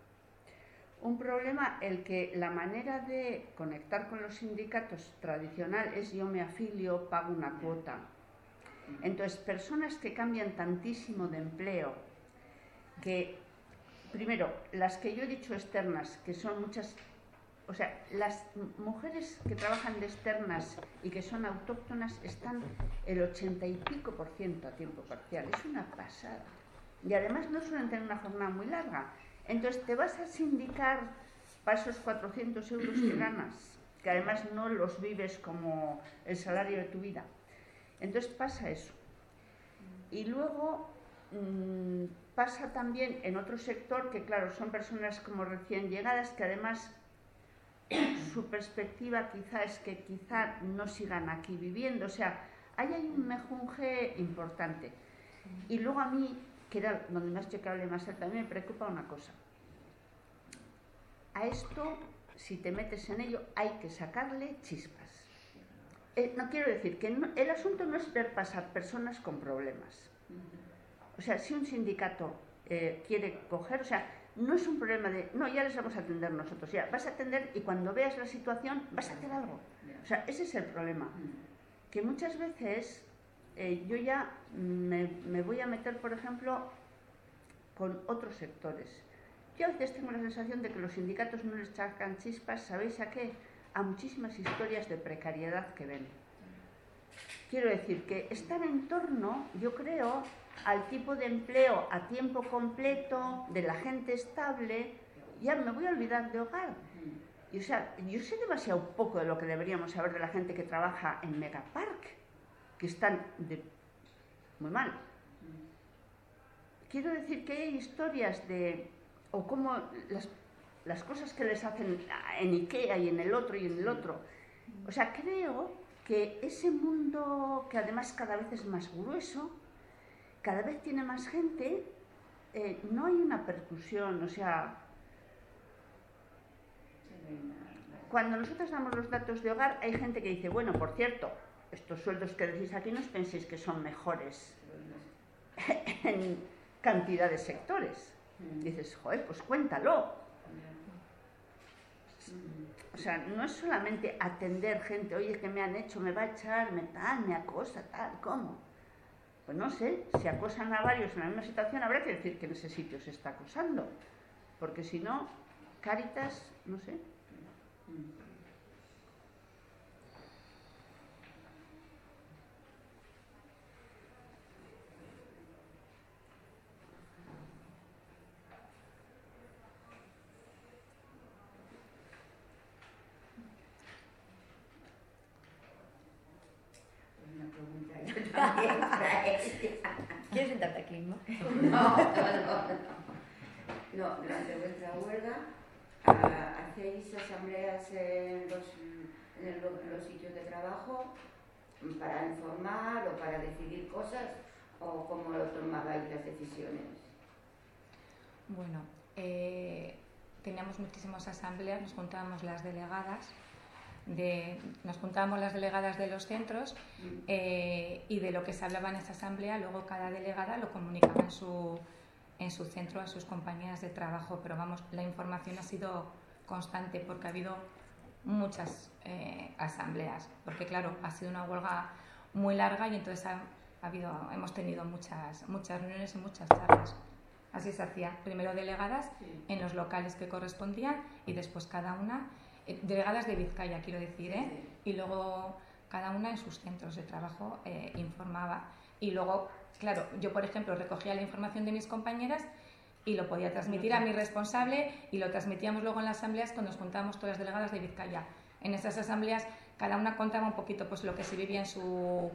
Un problema el que la manera de conectar con los sindicatos tradicional es yo me afilio, pago una cuota. Entonces, personas que cambian tantísimo de empleo, que, primero, las que yo he dicho externas, que son muchas, o sea, las mujeres que trabajan de externas y que son autóctonas están el ochenta y pico por ciento a tiempo parcial. Es una pasada. Y además no suelen tener una jornada muy larga. Entonces te vas a sindicar para esos 400 euros que ganas, que además no los vives como el salario de tu vida. Entonces pasa eso. Y luego mmm, pasa también en otro sector que, claro, son personas como recién llegadas que además su perspectiva quizá es que quizá no sigan aquí viviendo. O sea, ahí hay un mejunje importante. Y luego a mí que era donde más que hable más alto, a mí me preocupa una cosa. A esto, si te metes en ello, hay que sacarle chispas. eh, no quiero decir que no- el asunto no es ver pasar personas con problemas. O sea, si un sindicato eh, quiere coger, o sea, no es un problema de, no, ya les vamos a atender nosotros, ya, vas a atender y cuando veas la situación vas a hacer algo. O sea, ese es el problema. Que muchas veces eh, yo ya me, voy a meter, por ejemplo, con otros sectores. Yo a veces tengo la sensación de que los sindicatos no les sacan chispas, ¿sabéis a qué? A muchísimas historias de precariedad que ven. Quiero decir que están en torno, yo creo, al tipo de empleo a tiempo completo, de la gente estable, ya me voy a olvidar de hogar. Y, o sea, yo sé demasiado poco de lo que deberíamos saber de la gente que trabaja en Megapark, que están muy mal. Quiero decir que hay historias de, o como las, las cosas que les hacen en Ikea y en el otro y en el otro. O sea, creo que ese mundo que además cada vez es más grueso, cada vez tiene más gente, eh, no hay una percusión, o sea, cuando nosotros damos los datos de hogar, hay gente que dice, bueno, por cierto, estos sueldos que decís aquí no os penséis que son mejores en cantidad de sectores. Dices, joder, pues cuéntalo. O sea, no es solamente atender gente, oye, que me han hecho, me va a echar, me tal, me acosa, tal, ¿cómo? Pues no sé, si acosan a varios en la misma situación, habrá que decir que en ese sitio se está acosando. Porque si no, Cáritas, no sé. Una pregunta yo también para ella. ¿Quieres sentarte aquí, no? No, no, no. No, durante vuestra huelga ah, hacéis en los, en los sitios de trabajo para informar o para decidir cosas o cómo lo tomabais las decisiones. Bueno, eh, teníamos muchísimas asambleas, nos juntábamos las delegadas, de, nos juntábamos las delegadas de los centros eh, y de lo que se hablaba en esa asamblea, luego cada delegada lo comunicaba en su, en su centro a sus compañeras de trabajo, pero vamos, la información ha sido constante porque ha habido muchas eh, asambleas, porque claro, ha sido una huelga muy larga y entonces ha, ha habido, hemos tenido muchas, muchas reuniones y muchas charlas. Así se hacía, primero delegadas en los locales que correspondían y después cada una, eh, delegadas de Vizcaya quiero decir, ¿eh? y luego cada una en sus centros de trabajo eh, informaba. Y luego, claro, yo por ejemplo recogía la información de mis compañeras y lo podía transmitir a mi responsable y lo transmitíamos luego en las asambleas cuando nos juntábamos todas las delegadas de Vizcaya. En esas asambleas cada una contaba un poquito pues lo que se vivía en su,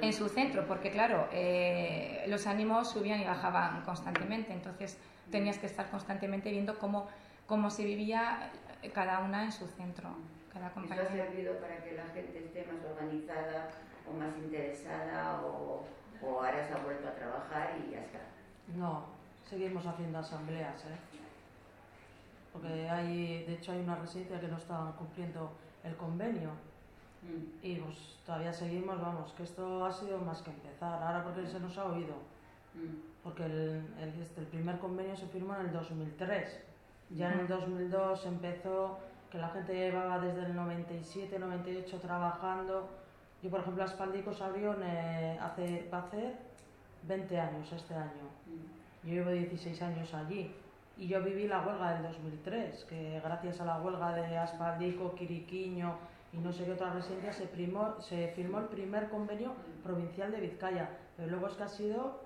en su centro, porque claro, eh, los ánimos subían y bajaban constantemente, entonces tenías que estar constantemente viendo cómo, cómo se vivía cada una en su centro, cada ¿Eso ha servido para que la gente esté más organizada o más interesada o, o ahora se ha vuelto a trabajar y ya está? No, seguimos haciendo asambleas, ¿eh? Porque hay, de hecho hay una residencia que no está cumpliendo el convenio Mm. y pues todavía seguimos, vamos, que esto ha sido más que empezar, ahora porque se nos ha oído, Mm. porque el, el, este, el primer convenio se firmó en el 2003, ya en el 2002 empezó que la gente llevaba desde el 97, 98 trabajando, yo por ejemplo Aspaldicos abrió en, eh, hace, va a hacer 20 años este año. Yo llevo 16 años allí y yo viví la huelga del 2003, que gracias a la huelga de Aspaldico, Quiriquiño y no sé qué otra residencia se, primó- se firmó el primer convenio provincial de Vizcaya. Pero luego es que ha sido,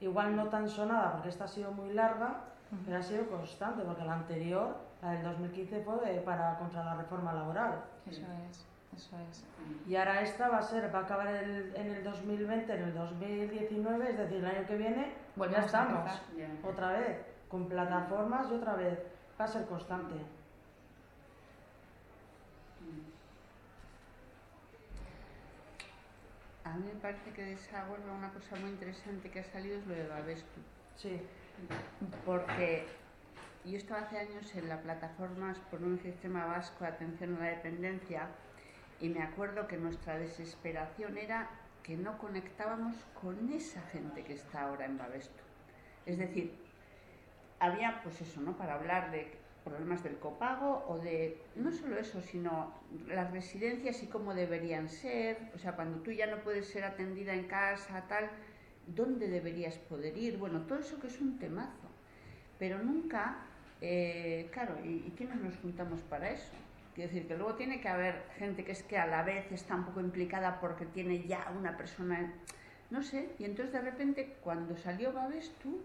igual no tan sonada, porque esta ha sido muy larga, pero ha sido constante, porque la anterior, la del 2015, fue de- para contra la reforma laboral. Eso es, eso es. Y ahora esta va a ser, va a acabar el- en el 2020, en el 2019, es decir, el año que viene, Volvemos ya a estamos. Ya. otra vez, con plataformas y otra vez. Va a ser constante. A mí me parece que de esa huelga una cosa muy interesante que ha salido es lo de Babestu. Sí, Porque yo estaba hace años en la plataforma por un sistema vasco de atención a la dependencia y me acuerdo que nuestra desesperación era que no conectábamos con esa gente que está ahora en Babesto. Es decir, había pues eso, ¿no? Para hablar de problemas del copago o de no solo eso, sino las residencias y cómo deberían ser, o sea, cuando tú ya no puedes ser atendida en casa, tal, ¿dónde deberías poder ir? Bueno, todo eso que es un temazo, pero nunca, eh, claro, ¿y, ¿y quiénes nos juntamos para eso? Quiero decir que luego tiene que haber gente que es que a la vez está un poco implicada porque tiene ya una persona, no sé, y entonces de repente cuando salió Babestu,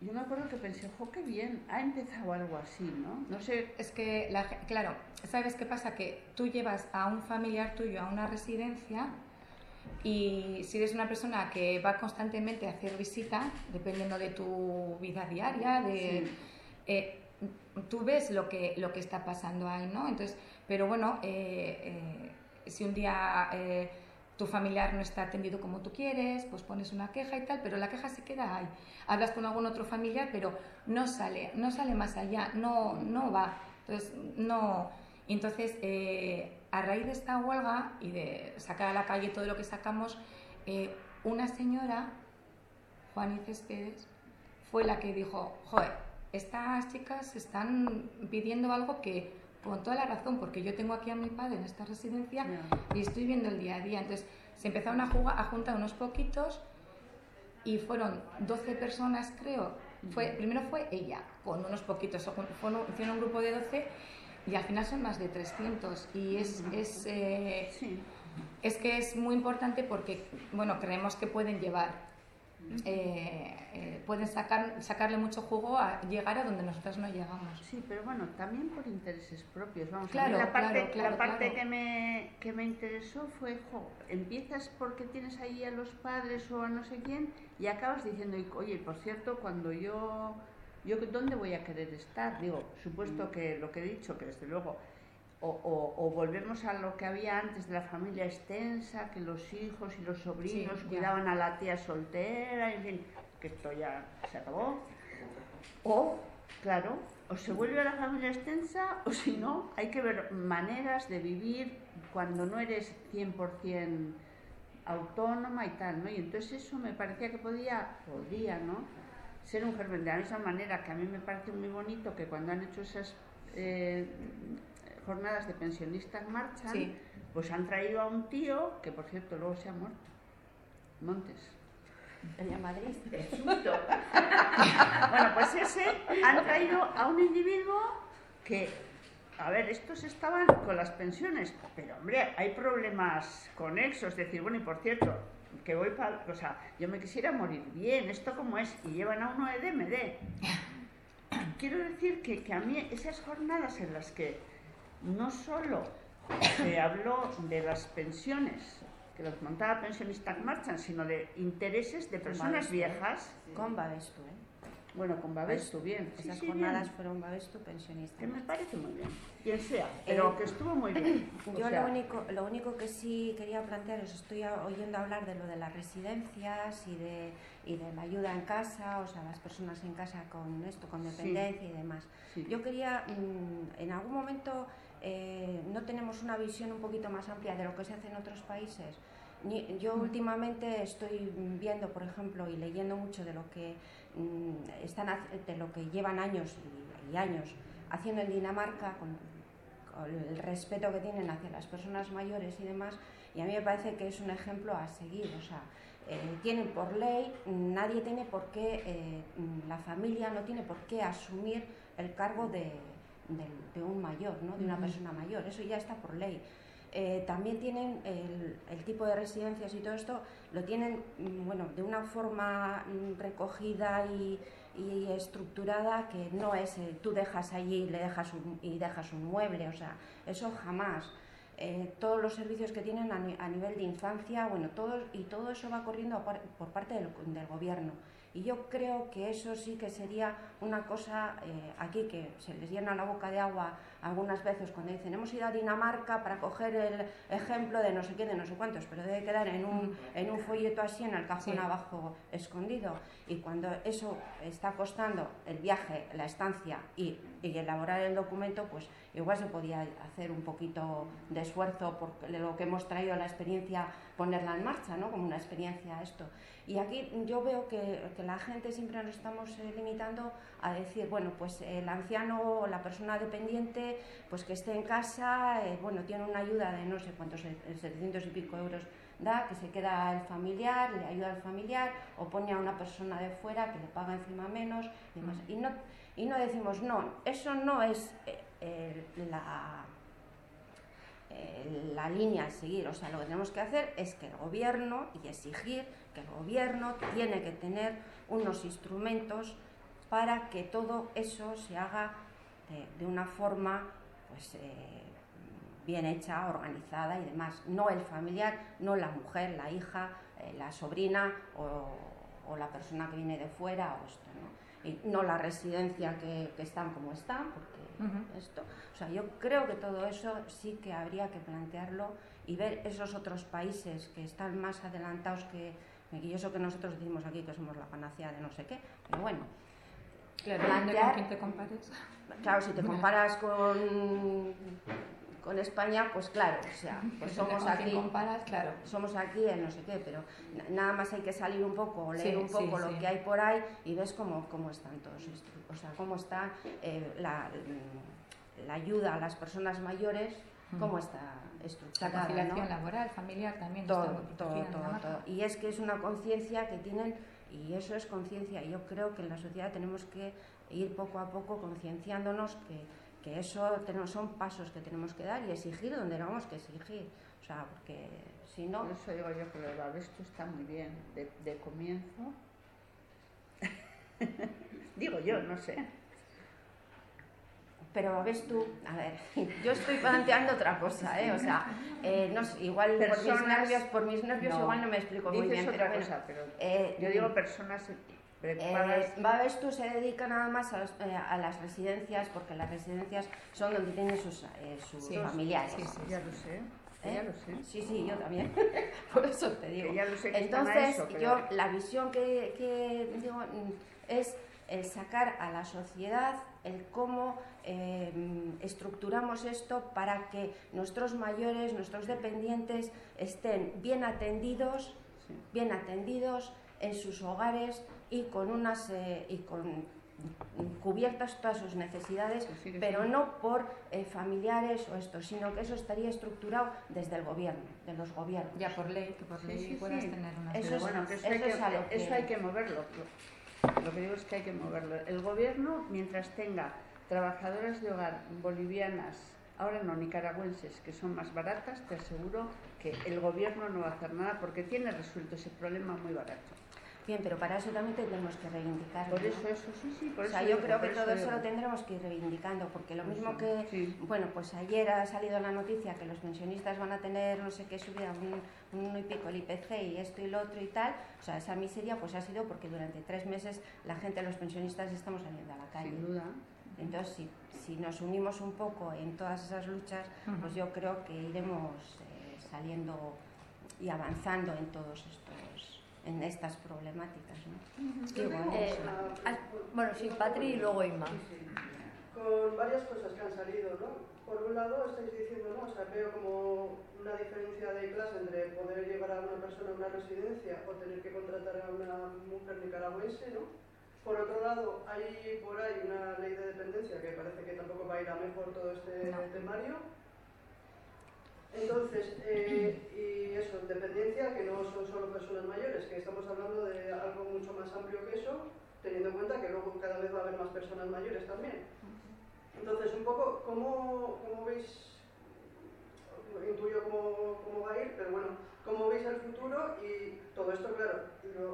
yo me acuerdo que pensé, jo, qué bien, ha empezado algo así, ¿no? No sé. Es que, la, claro, ¿sabes qué pasa? Que tú llevas a un familiar tuyo a una residencia y si eres una persona que va constantemente a hacer visita, dependiendo de tu vida diaria, de, Sí. eh, tú ves lo que, lo que está pasando ahí, ¿no? Entonces, pero bueno, eh, eh, si un día eh, tu familiar no está atendido como tú quieres, pues pones una queja y tal, pero la queja se queda ahí. Hablas con algún otro familiar, pero no sale, no sale más allá, no, no va. Entonces, no. Entonces, a raíz de esta huelga y de sacar a la calle todo lo que sacamos, una señora, Juani Céspedes, fue la que dijo, joder, estas chicas están pidiendo algo que, con toda la razón, porque yo tengo aquí a mi padre en esta residencia y estoy viendo el día a día. Entonces, se empezaron a, jugar, a juntar unos poquitos y fueron 12 personas, creo. Fue, primero fue ella, con unos poquitos, hicieron un grupo de 12 y al final son más de 300. Y es, es, eh, Sí. es que es muy importante porque, bueno, creemos que pueden llevar, eh, eh, pueden sacar, sacarle mucho jugo a llegar a donde nosotras no llegamos. Sí, pero bueno, también por intereses propios. Vamos, a Claro, mí la parte, claro, claro, la parte. Que, me, que me interesó fue, jo, empiezas porque tienes ahí a los padres o a no sé quién y acabas diciendo, oye, por cierto, cuando yo, yo, ¿dónde voy a querer estar? Digo, supuesto que lo que he dicho, que desde luego, o, o- o volvemos a lo que había antes de la familia extensa, que los hijos y los sobrinos Sí, cuidaban a la tía soltera, en fin, que esto ya se acabó. O, claro, o se vuelve a la familia extensa o si no, hay que ver maneras de vivir cuando no eres 100% autónoma y tal, ¿no? Y entonces eso me parecía que podía, podía, ¿no? Ser un germen. De la misma manera que a mí me parece muy bonito que cuando han hecho esas eh, jornadas de pensionistas marchan, Sí. pues han traído a un tío que, por cierto, luego se ha muerto. Montes. En Madrid. Presunto. bueno, pues ese han traído a un individuo que, a ver, estos estaban con las pensiones, pero hombre, hay problemas conexos, es decir, bueno, y por cierto, que voy para, o sea, yo me quisiera morir bien, esto como es, y llevan a uno de DMD. Quiero decir que, que a mí esas jornadas en las que no solo se habló de las pensiones, que los montaba pensionistas marchan, sino de intereses de personas Babestu, ¿eh? viejas, Con Babestu, ¿eh? bueno, con Babestu, bien. Sí, Esas sí, jornadas bien. fueron Babestu pensionistas. Que me parece muy bien. Quien sea, pero Eh, que estuvo muy bien. Yo sea, lo único, lo único que sí quería plantear es, estoy oyendo hablar de lo de las residencias y de, y de la ayuda en casa, o sea, las personas en casa con esto, con dependencia y demás. sí. Yo quería, mm, en algún momento, eh, no tenemos una visión un poquito más amplia de lo que se hace en otros países. Ni- yo últimamente estoy viendo, por ejemplo, y leyendo mucho de lo que mm, están, de lo que llevan años y, y años haciendo en Dinamarca con, con el respeto que tienen hacia las personas mayores y demás, y a mí me parece que es un ejemplo a seguir. O sea, eh, tienen por ley, nadie tiene por qué, eh, la familia no tiene por qué asumir el cargo de, de- de un mayor, ¿no? de una persona mayor, eso ya está por ley. Eh, también tienen el, el tipo de residencias y todo esto, lo tienen mm, bueno, de una forma mm, recogida y, y estructurada que no es eh, tú dejas allí y le dejas un, y dejas un mueble, o sea, eso jamás. Eh, todos los servicios que tienen a, ni- a nivel de infancia, bueno, todo, y todo eso va corriendo por parte del, del gobierno. Y yo creo que eso sí que sería una cosa eh, aquí que se les llena la boca de agua algunas veces cuando dicen hemos ido a Dinamarca para coger el ejemplo de no sé qué, de no sé cuántos, pero debe quedar en un, en un folleto así en el cajón abajo escondido. Y cuando eso está costando el viaje, la estancia y, y, elaborar el documento, pues igual se podía hacer un poquito de esfuerzo por lo que hemos traído la experiencia, ponerla en marcha, ¿no? Como una experiencia esto. Y aquí yo veo que, que la gente siempre nos estamos eh, limitando a decir, bueno, pues el anciano o la persona dependiente, pues que esté en casa, eh, bueno, tiene una ayuda de no sé cuántos, 700 eh, y pico euros da, que se queda el familiar, le ayuda al familiar, o pone a una persona de fuera que le paga encima menos y demás. Mm. Y no, y no decimos, no, eso no es la la línea a seguir. O sea, lo que tenemos que hacer es que el gobierno y exigir que el gobierno tiene que tener unos instrumentos para que todo eso se haga de, una forma pues, eh, bien hecha, organizada y demás. No el familiar, no la mujer, la hija, eh, la sobrina o, la persona que viene de fuera o esto, ¿no? Y no la residencia que, están como están, porque esto. O sea, yo creo que todo eso sí que habría que plantearlo y ver esos otros países que están más adelantados que, y eso que nosotros decimos aquí que somos la panacea de no sé qué, pero bueno. Claro, plantear, ¿con te compares? Claro, si te comparas con, con España, pues claro, o sea, pues somos aquí, comparas, claro. somos aquí en no sé qué, pero nada más hay que salir un poco, leer un poco lo que hay por ahí y ves cómo, cómo están todos, o sea, cómo está eh, la, la ayuda a las personas mayores, cómo está la conciliación laboral, familiar también. Todo, todo, todo, Y es que es una conciencia que tienen, y eso es conciencia. Yo creo que en la sociedad tenemos que ir poco a poco concienciándonos que, que eso tenemos, son pasos que tenemos que dar y exigir donde tenemos que exigir. O sea, porque si no... Por eso digo yo que lo esto está muy bien de, de comienzo. digo yo, no sé. Pero ves tú, a ver, yo estoy planteando otra cosa, ¿eh? O sea, eh, no sé, igual por mis nervios, por mis nervios igual no me explico muy bien. pero, cosa, pero eh, yo digo personas eh, va, ves tú, se dedica nada más a, eh, a, las residencias, porque las residencias son donde tienen sus, eh, sus familiares. Sí, sí, ya lo sé. ¿Eh? Ya lo sé. Sí, sí, yo también. Por eso te digo. ya lo sé Entonces, yo la visión que, que digo mm, es el sacar a la sociedad el cómo eh, estructuramos esto para que nuestros mayores, nuestros dependientes estén bien atendidos, bien atendidos en sus hogares y con unas eh, y con cubiertas todas sus necesidades, pero no por eh, familiares o esto, sino que eso estaría estructurado desde el gobierno, de los gobiernos. Ya por ley, que por ley puedas tener una eso, bueno, eso, eso hay que moverlo. Lo que digo es que hay que moverlo. El gobierno, mientras tenga trabajadoras de hogar bolivianas, ahora no nicaragüenses, que son más baratas, te aseguro que el gobierno no va a hacer nada porque tiene resuelto ese problema muy barato. Bien, pero para eso también tendremos que reivindicar. Por eso, eso, sí, sí. Por o sea, yo creo que todo eso, lo tendremos que ir reivindicando, porque lo mismo que, bueno, pues ayer ha salido la noticia que los pensionistas van a tener, no sé qué, subida, un, uno y pico el IPC y esto y lo otro y tal, o sea, esa miseria pues ha sido porque durante tres meses la gente, los pensionistas, estamos saliendo a la calle. Sin duda. Entonces, si, si nos unimos un poco en todas esas luchas, pues yo creo que iremos eh, saliendo y avanzando en todos estos en estas problemáticas. ¿no? Sí, bueno, eh, bueno, sí, Patri y luego Inma. Con varias cosas que han salido, ¿no? Por un lado, estáis diciendo, ¿no? O sea, veo como una diferencia de clase entre poder llevar a una persona a una residencia o tener que contratar a una mujer nicaragüense, ¿no? Por otro lado, hay por ahí una ley de dependencia que parece que tampoco va a ir a mejor todo este temario entonces, eh, y eso, dependencia, que no son solo personas mayores, que estamos hablando de algo mucho más amplio que eso, teniendo en cuenta que luego cada vez va a haber más personas mayores también. Entonces, un poco, ¿cómo, cómo veis, intuyo cómo, cómo, va a ir, pero bueno, cómo veis el futuro y todo esto, claro,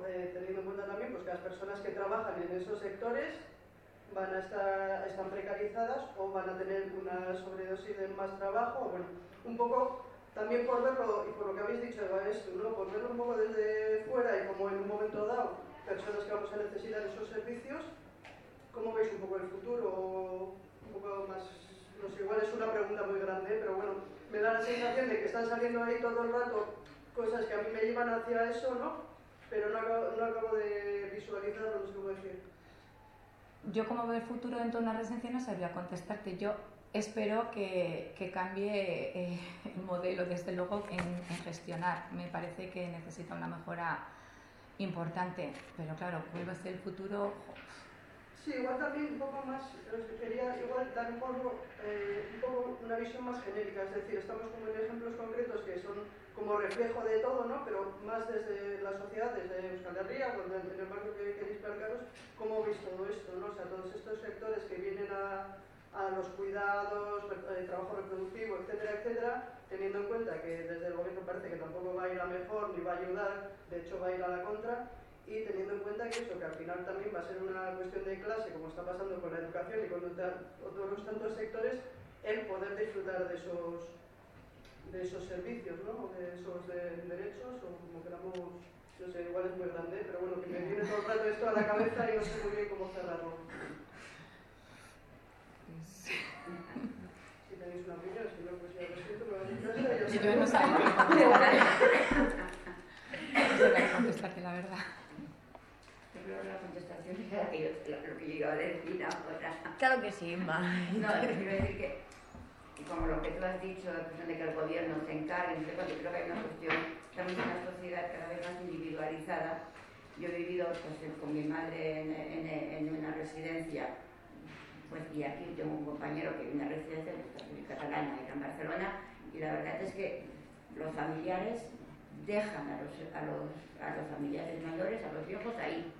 eh, teniendo en cuenta también pues, que las personas que trabajan en esos sectores van a estar están precarizadas o van a tener una sobredosis de más trabajo, bueno, un poco también por verlo, y por lo que habéis dicho esto, ¿no? por verlo un poco desde fuera y como en un momento dado personas que vamos a necesitar esos servicios, ¿cómo veis un poco el futuro? Un poco más, no sé, igual es una pregunta muy grande, pero bueno, me da la sensación de que están saliendo ahí todo el rato cosas que a mí me llevan hacia eso, ¿no? Pero no acabo, no acabo de visualizarlo, no sé cómo decir. Yo como veo el futuro dentro de una residencia no sabría contestarte. Yo espero que, que cambie eh, el modelo, desde luego, en, en, gestionar. Me parece que necesita una mejora importante, pero claro, vuelve a ser el futuro. Sí, igual también un poco más, quería igual dar un poco, eh, un poco una visión más genérica, es decir, estamos como en ejemplos concretos que son como reflejo de todo, ¿no? pero más desde la sociedad, desde Euskal Herria, o en el marco que queréis plantearos, cómo veis todo esto, ¿no? o sea, todos estos sectores que vienen a, los cuidados, el trabajo reproductivo, etcétera, etcétera, teniendo en cuenta que desde el gobierno parece que tampoco va a ir a mejor ni va a ayudar, de hecho va a ir a la contra, y teniendo en cuenta que eso, que al final también va a ser una cuestión de clase, como está pasando con la educación y con otros tantos sectores, el poder disfrutar de esos, de esos servicios, ¿no? de esos de, derechos, o como queramos, no sé, igual es muy grande, pero bueno, que me viene todo el rato esto a la cabeza y no sé muy bien cómo cerrarlo. Si tenéis una opinión, si no, pues ya lo siento, me vais a Yo no sabía contestarte, la verdad. Yo creo que la contestación era que yo, lo que yo iba a decir ahora. Claro que sí, Ma. No, quiero decir que, que como lo que tú has dicho, la cuestión de que el gobierno se encargue, no sé cuánto, creo que hay una cuestión, estamos en una sociedad cada vez más individualizada. Yo he vivido pues, con mi madre en, en, en una residencia pues, y aquí tengo un compañero que viene a residencia en catalana, era en Barcelona, y la verdad es que los familiares dejan a los, a los, a los familiares mayores, a los viejos ahí.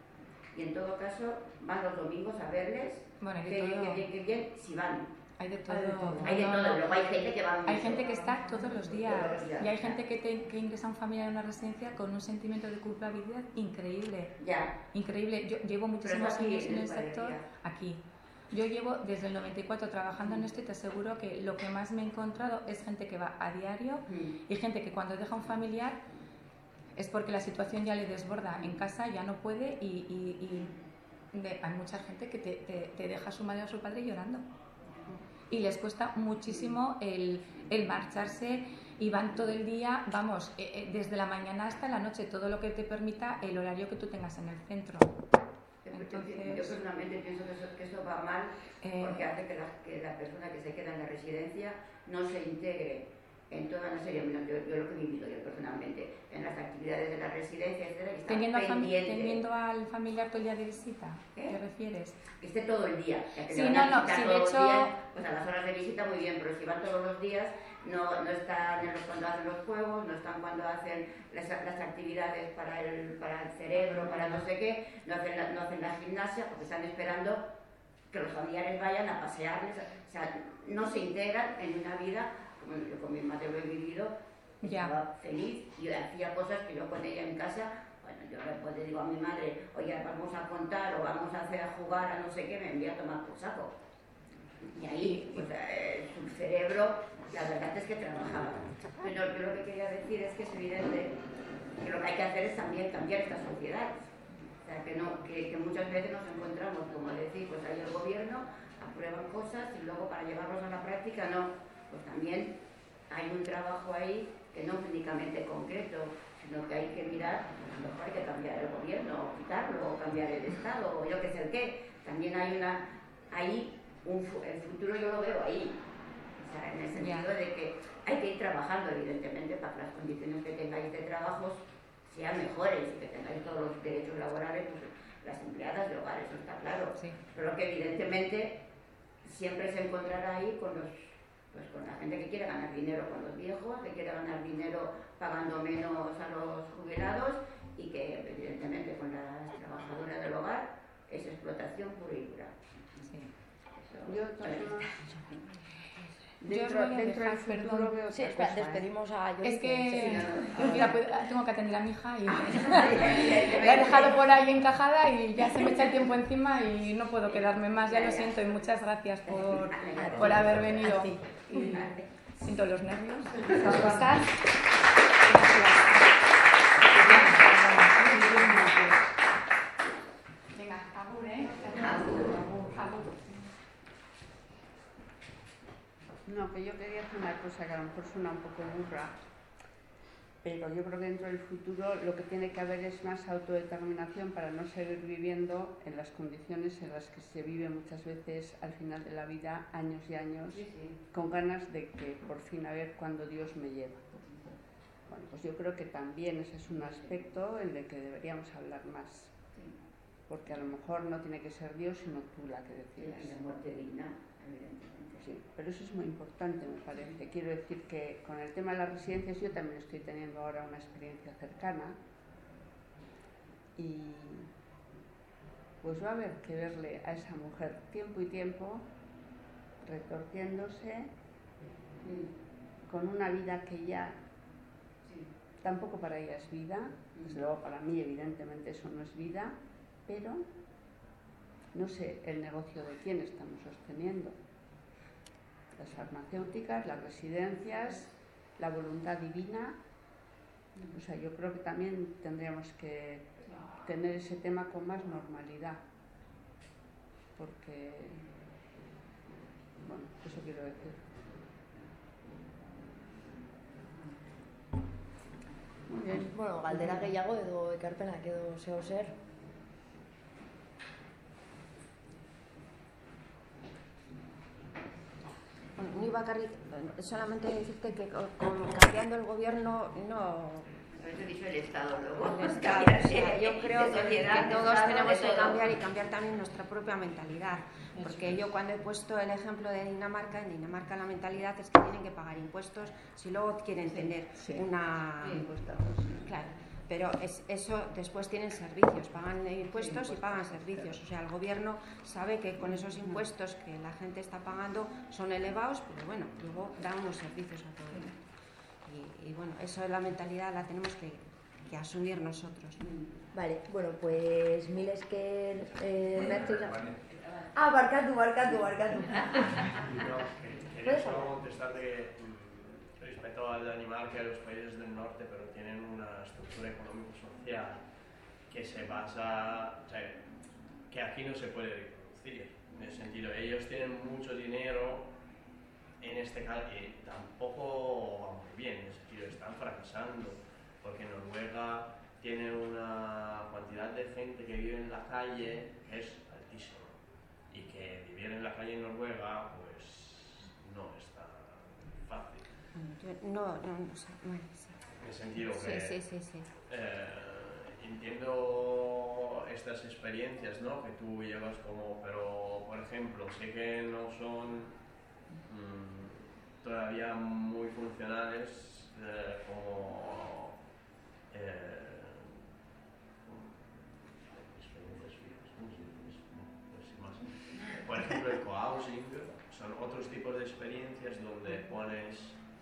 Y en todo caso van los domingos a verles, bueno, que, bien, que bien, que bien, si van. Hay de todo. Hay de todo. Hay, de todo. Luego hay gente que va Hay gente que está todos los días. Todos los días y hay gente que, te, que ingresa a un familiar en una residencia con un sentimiento de culpabilidad increíble. Ya. Increíble. Yo llevo muchísimos años en el sector aquí. Yo llevo desde el 94 trabajando en esto y te aseguro que lo que más me he encontrado es gente que va a diario y gente que cuando deja un familiar es porque la situación ya le desborda en casa, ya no puede y, y, y de, hay mucha gente que te, te, te, deja a su madre o a su padre llorando. Y les cuesta muchísimo el, el marcharse y van todo el día, vamos, eh, eh, desde la mañana hasta la noche, todo lo que te permita el horario que tú tengas en el centro. Entonces, yo personalmente pienso que eso, que eso va mal eh, porque hace que la, que la, persona que se queda en la residencia no se integre en toda una serie, yo, yo, lo que he vivido yo personalmente, en las actividades de la residencia, etc. Y teniendo, pendiente. teniendo al familiar todo el día de visita, ¿Eh? ¿te refieres? Que esté todo el día. Que sí, no, no, sí, de hecho... Días, pues a las horas de visita muy bien, pero si van todos los días, no, no están en los, cuando hacen los juegos, no están cuando hacen las, las actividades para el, para el cerebro, para no sé qué, no hacen, la, no hacen la gimnasia porque están esperando que los familiares vayan a pasearles, o sea, no se integran en una vida, como yo con mi madre lo he vivido, ya. estaba feliz y hacía cosas que yo con ella en casa, bueno, yo después le digo a mi madre, oye, vamos a contar o vamos a hacer a jugar a no sé qué, me envía a tomar por saco. Y ahí, pues, eh, su cerebro la verdad es que trabajaba. Pero yo lo que quería decir es que es evidente que lo que hay que hacer es también cambiar esta sociedad. O sea, que, no, que, que muchas veces nos encontramos, como decir, pues ahí el gobierno aprueba cosas y luego para llevarlos a la práctica no. Pues también hay un trabajo ahí que no es únicamente concreto, sino que hay que mirar, a lo mejor hay que cambiar el gobierno, o quitarlo, o cambiar el Estado, o yo qué sé el qué. También hay una, ahí, un, el futuro yo lo veo ahí, o sea, en el sentido de que hay que ir trabajando, evidentemente, para que las condiciones que tengáis de trabajo sean mejores y que tengáis todos los derechos laborales, pues las empleadas de hogar, eso está claro. Sí. Pero que evidentemente siempre se encontrará ahí con los pues con la gente que quiere ganar dinero con los viejos, que quiere ganar dinero pagando menos a los jubilados y que evidentemente con las trabajadoras del hogar es explotación pura y dura. Sí. Eso, Yo, Dentro, Yo dentro del futuro veo Sí, otra espera, cosa, ¿eh? despedimos a. Es que Sí, no, no. la puedo- tengo que atender a mi hija y la he dejado por ahí encajada y ya se me echa el tiempo encima y no puedo quedarme más, ya lo siento y muchas gracias por, por haber venido. Y siento los nervios, cosas. Yo quería hacer una cosa que a lo mejor suena un poco burra, pero yo creo que dentro del futuro lo que tiene que haber es más autodeterminación para no seguir viviendo en las condiciones en las que se vive muchas veces al final de la vida, años y años, con ganas de que por fin a ver cuándo Dios me lleva. Bueno, pues yo creo que también ese es un aspecto en el que deberíamos hablar más. Porque a lo mejor no tiene que ser Dios, sino tú la que decides. La muerte digna, evidentemente. Sí, pero eso es muy importante, me parece. Quiero decir que con el tema de las residencias yo también estoy teniendo ahora una experiencia cercana y pues va a haber que verle a esa mujer tiempo y tiempo retorciéndose con una vida que ya tampoco para ella es vida, desde luego para mí evidentemente eso no es vida, pero no sé el negocio de quién estamos sosteniendo las farmacéuticas, las residencias, la voluntad divina. O sea, yo creo que también tendríamos que tener ese tema con más normalidad, porque, bueno, eso quiero decir. Muy bien. Bueno, galdera gehiago edo ekarpenak edo zeo zer. Ni bakarrik, eh, solamente decirte que con, cambiando el gobierno no... Eso dicho el Estado luego. el Estado, Cambiar o sea, de- yo creo que, todos Estado, tenemos que cambiar y cambiar también nuestra propia mentalidad. Porque yo cuando he puesto el ejemplo de Dinamarca, en Dinamarca la mentalidad es que tienen que pagar impuestos si luego quieren tener una... Claro, pero es, eso después tienen servicios, pagan impuestos y pagan servicios. O sea, el gobierno sabe que con esos impuestos que la gente está pagando son elevados, pero bueno, luego dan unos servicios a todo el mundo. Y, y bueno, eso es la mentalidad, la tenemos que, que asumir nosotros. Vale, bueno, pues mil esker eh, Mertxe Ah, barkatu, barkatu, barkatu. No, que- quería ¿Puedes solo hablar? contestarte mm, respecto al Dinamarca y a los países del norte, pero tienen una estructura económico-social que se basa, o sea, que aquí no se puede reproducir. En el sentido, ellos tienen mucho dinero en este caso y tampoco va muy bien, en el sentido, están fracasando, porque Noruega tiene una cantidad de gente que vive en la calle que es altísima y que vivir en la calle en Noruega pues no es tan fácil. Yo no, no, no sé. bueno, sí. En el sentido Sí, que sí, sí, sí. eh, entiendo estas experiencias ¿no? que tú llevas como, pero por ejemplo, sé que no son mm, todavía muy funcionales eh, como eh. No, pues. Por ejemplo, el cohousing son otros tipos de experiencias donde pones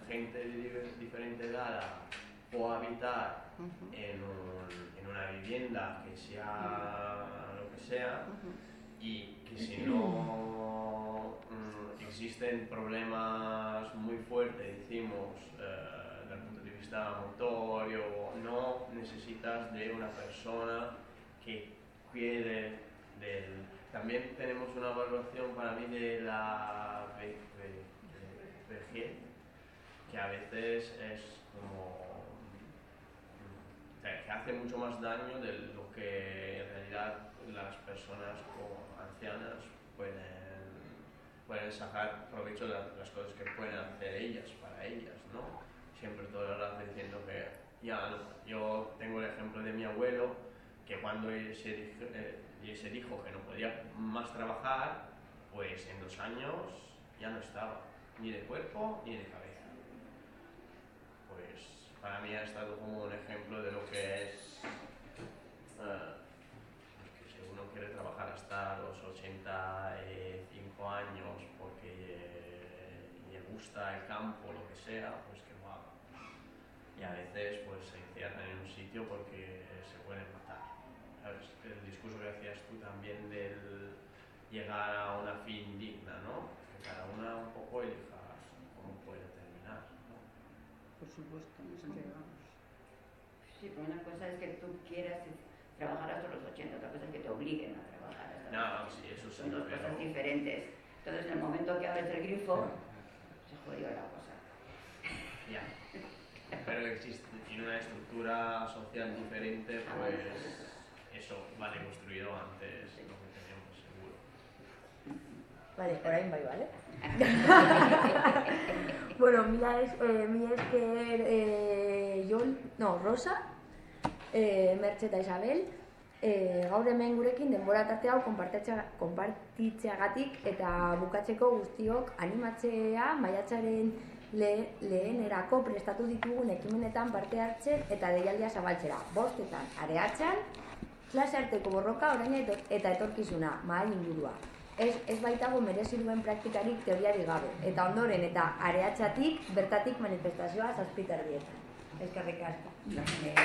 gente de di- diferente edad a cohabitar Ujú, en, un- en una vivienda que sea lo que sea y que si no mm, existen problemas muy fuertes, decimos, eh, desde el punto de vista motorio, no necesitas de una persona que cuide del... También tenemos una evaluación para mí de la ve- ve- ve- vejez, que a veces es como que hace mucho más daño de lo que en realidad las personas como ancianas pueden, pueden sacar provecho de las cosas que pueden hacer ellas para ellas, ¿no? Siempre todo el rato diciendo que ya no. yo tengo el ejemplo de mi abuelo que cuando él se dijo, eh, y se dijo que no podía más trabajar, pues en dos años ya no estaba, ni de cuerpo ni de cabeza pues para mí ha estado como un ejemplo de lo que es eh, que si uno quiere trabajar hasta los 85 años porque le gusta el campo, lo que sea, pues que lo haga. Y a veces pues se encierran en un sitio porque se pueden matar. ¿Sabes? El discurso que hacías tú también del llegar a una fin digna, ¿no? Que cada una un poco elija cómo puede terminar, ¿no? Por supuesto, nos llegamos. Sí, pero una cosa es que tú quieras trabajar hasta los 80, otra cosa es que te obliguen a trabajar hasta No, los 80. sí, eso sí, Son dos cosas diferentes. Entonces, en el momento que abres el grifo, se jodió la cosa. Ya. Pero existe, una estructura social diferente, pues eso vale construido antes. Vale, orain bai, bale? bueno, mila ez, eh, mila esker eh, Jon, no, Rosa, eh, Mertxe eta Isabel, eh, gaur hemen gurekin denbora tarte hau konpartitzea- konpartitzeagatik eta bukatzeko guztiok animatzea maiatzaren le, lehenerako prestatu ditugun ekimenetan parte hartzen eta deialdia zabaltzera. Bostetan, areatzean, klase arteko borroka orain eta etorkizuna, mahai ingurua ez, ez baitago merezi duen praktikarik teoriari gabe. Eta ondoren eta areatxatik bertatik manifestazioa zazpitar dietan. Ezkerrik asko. Gracias.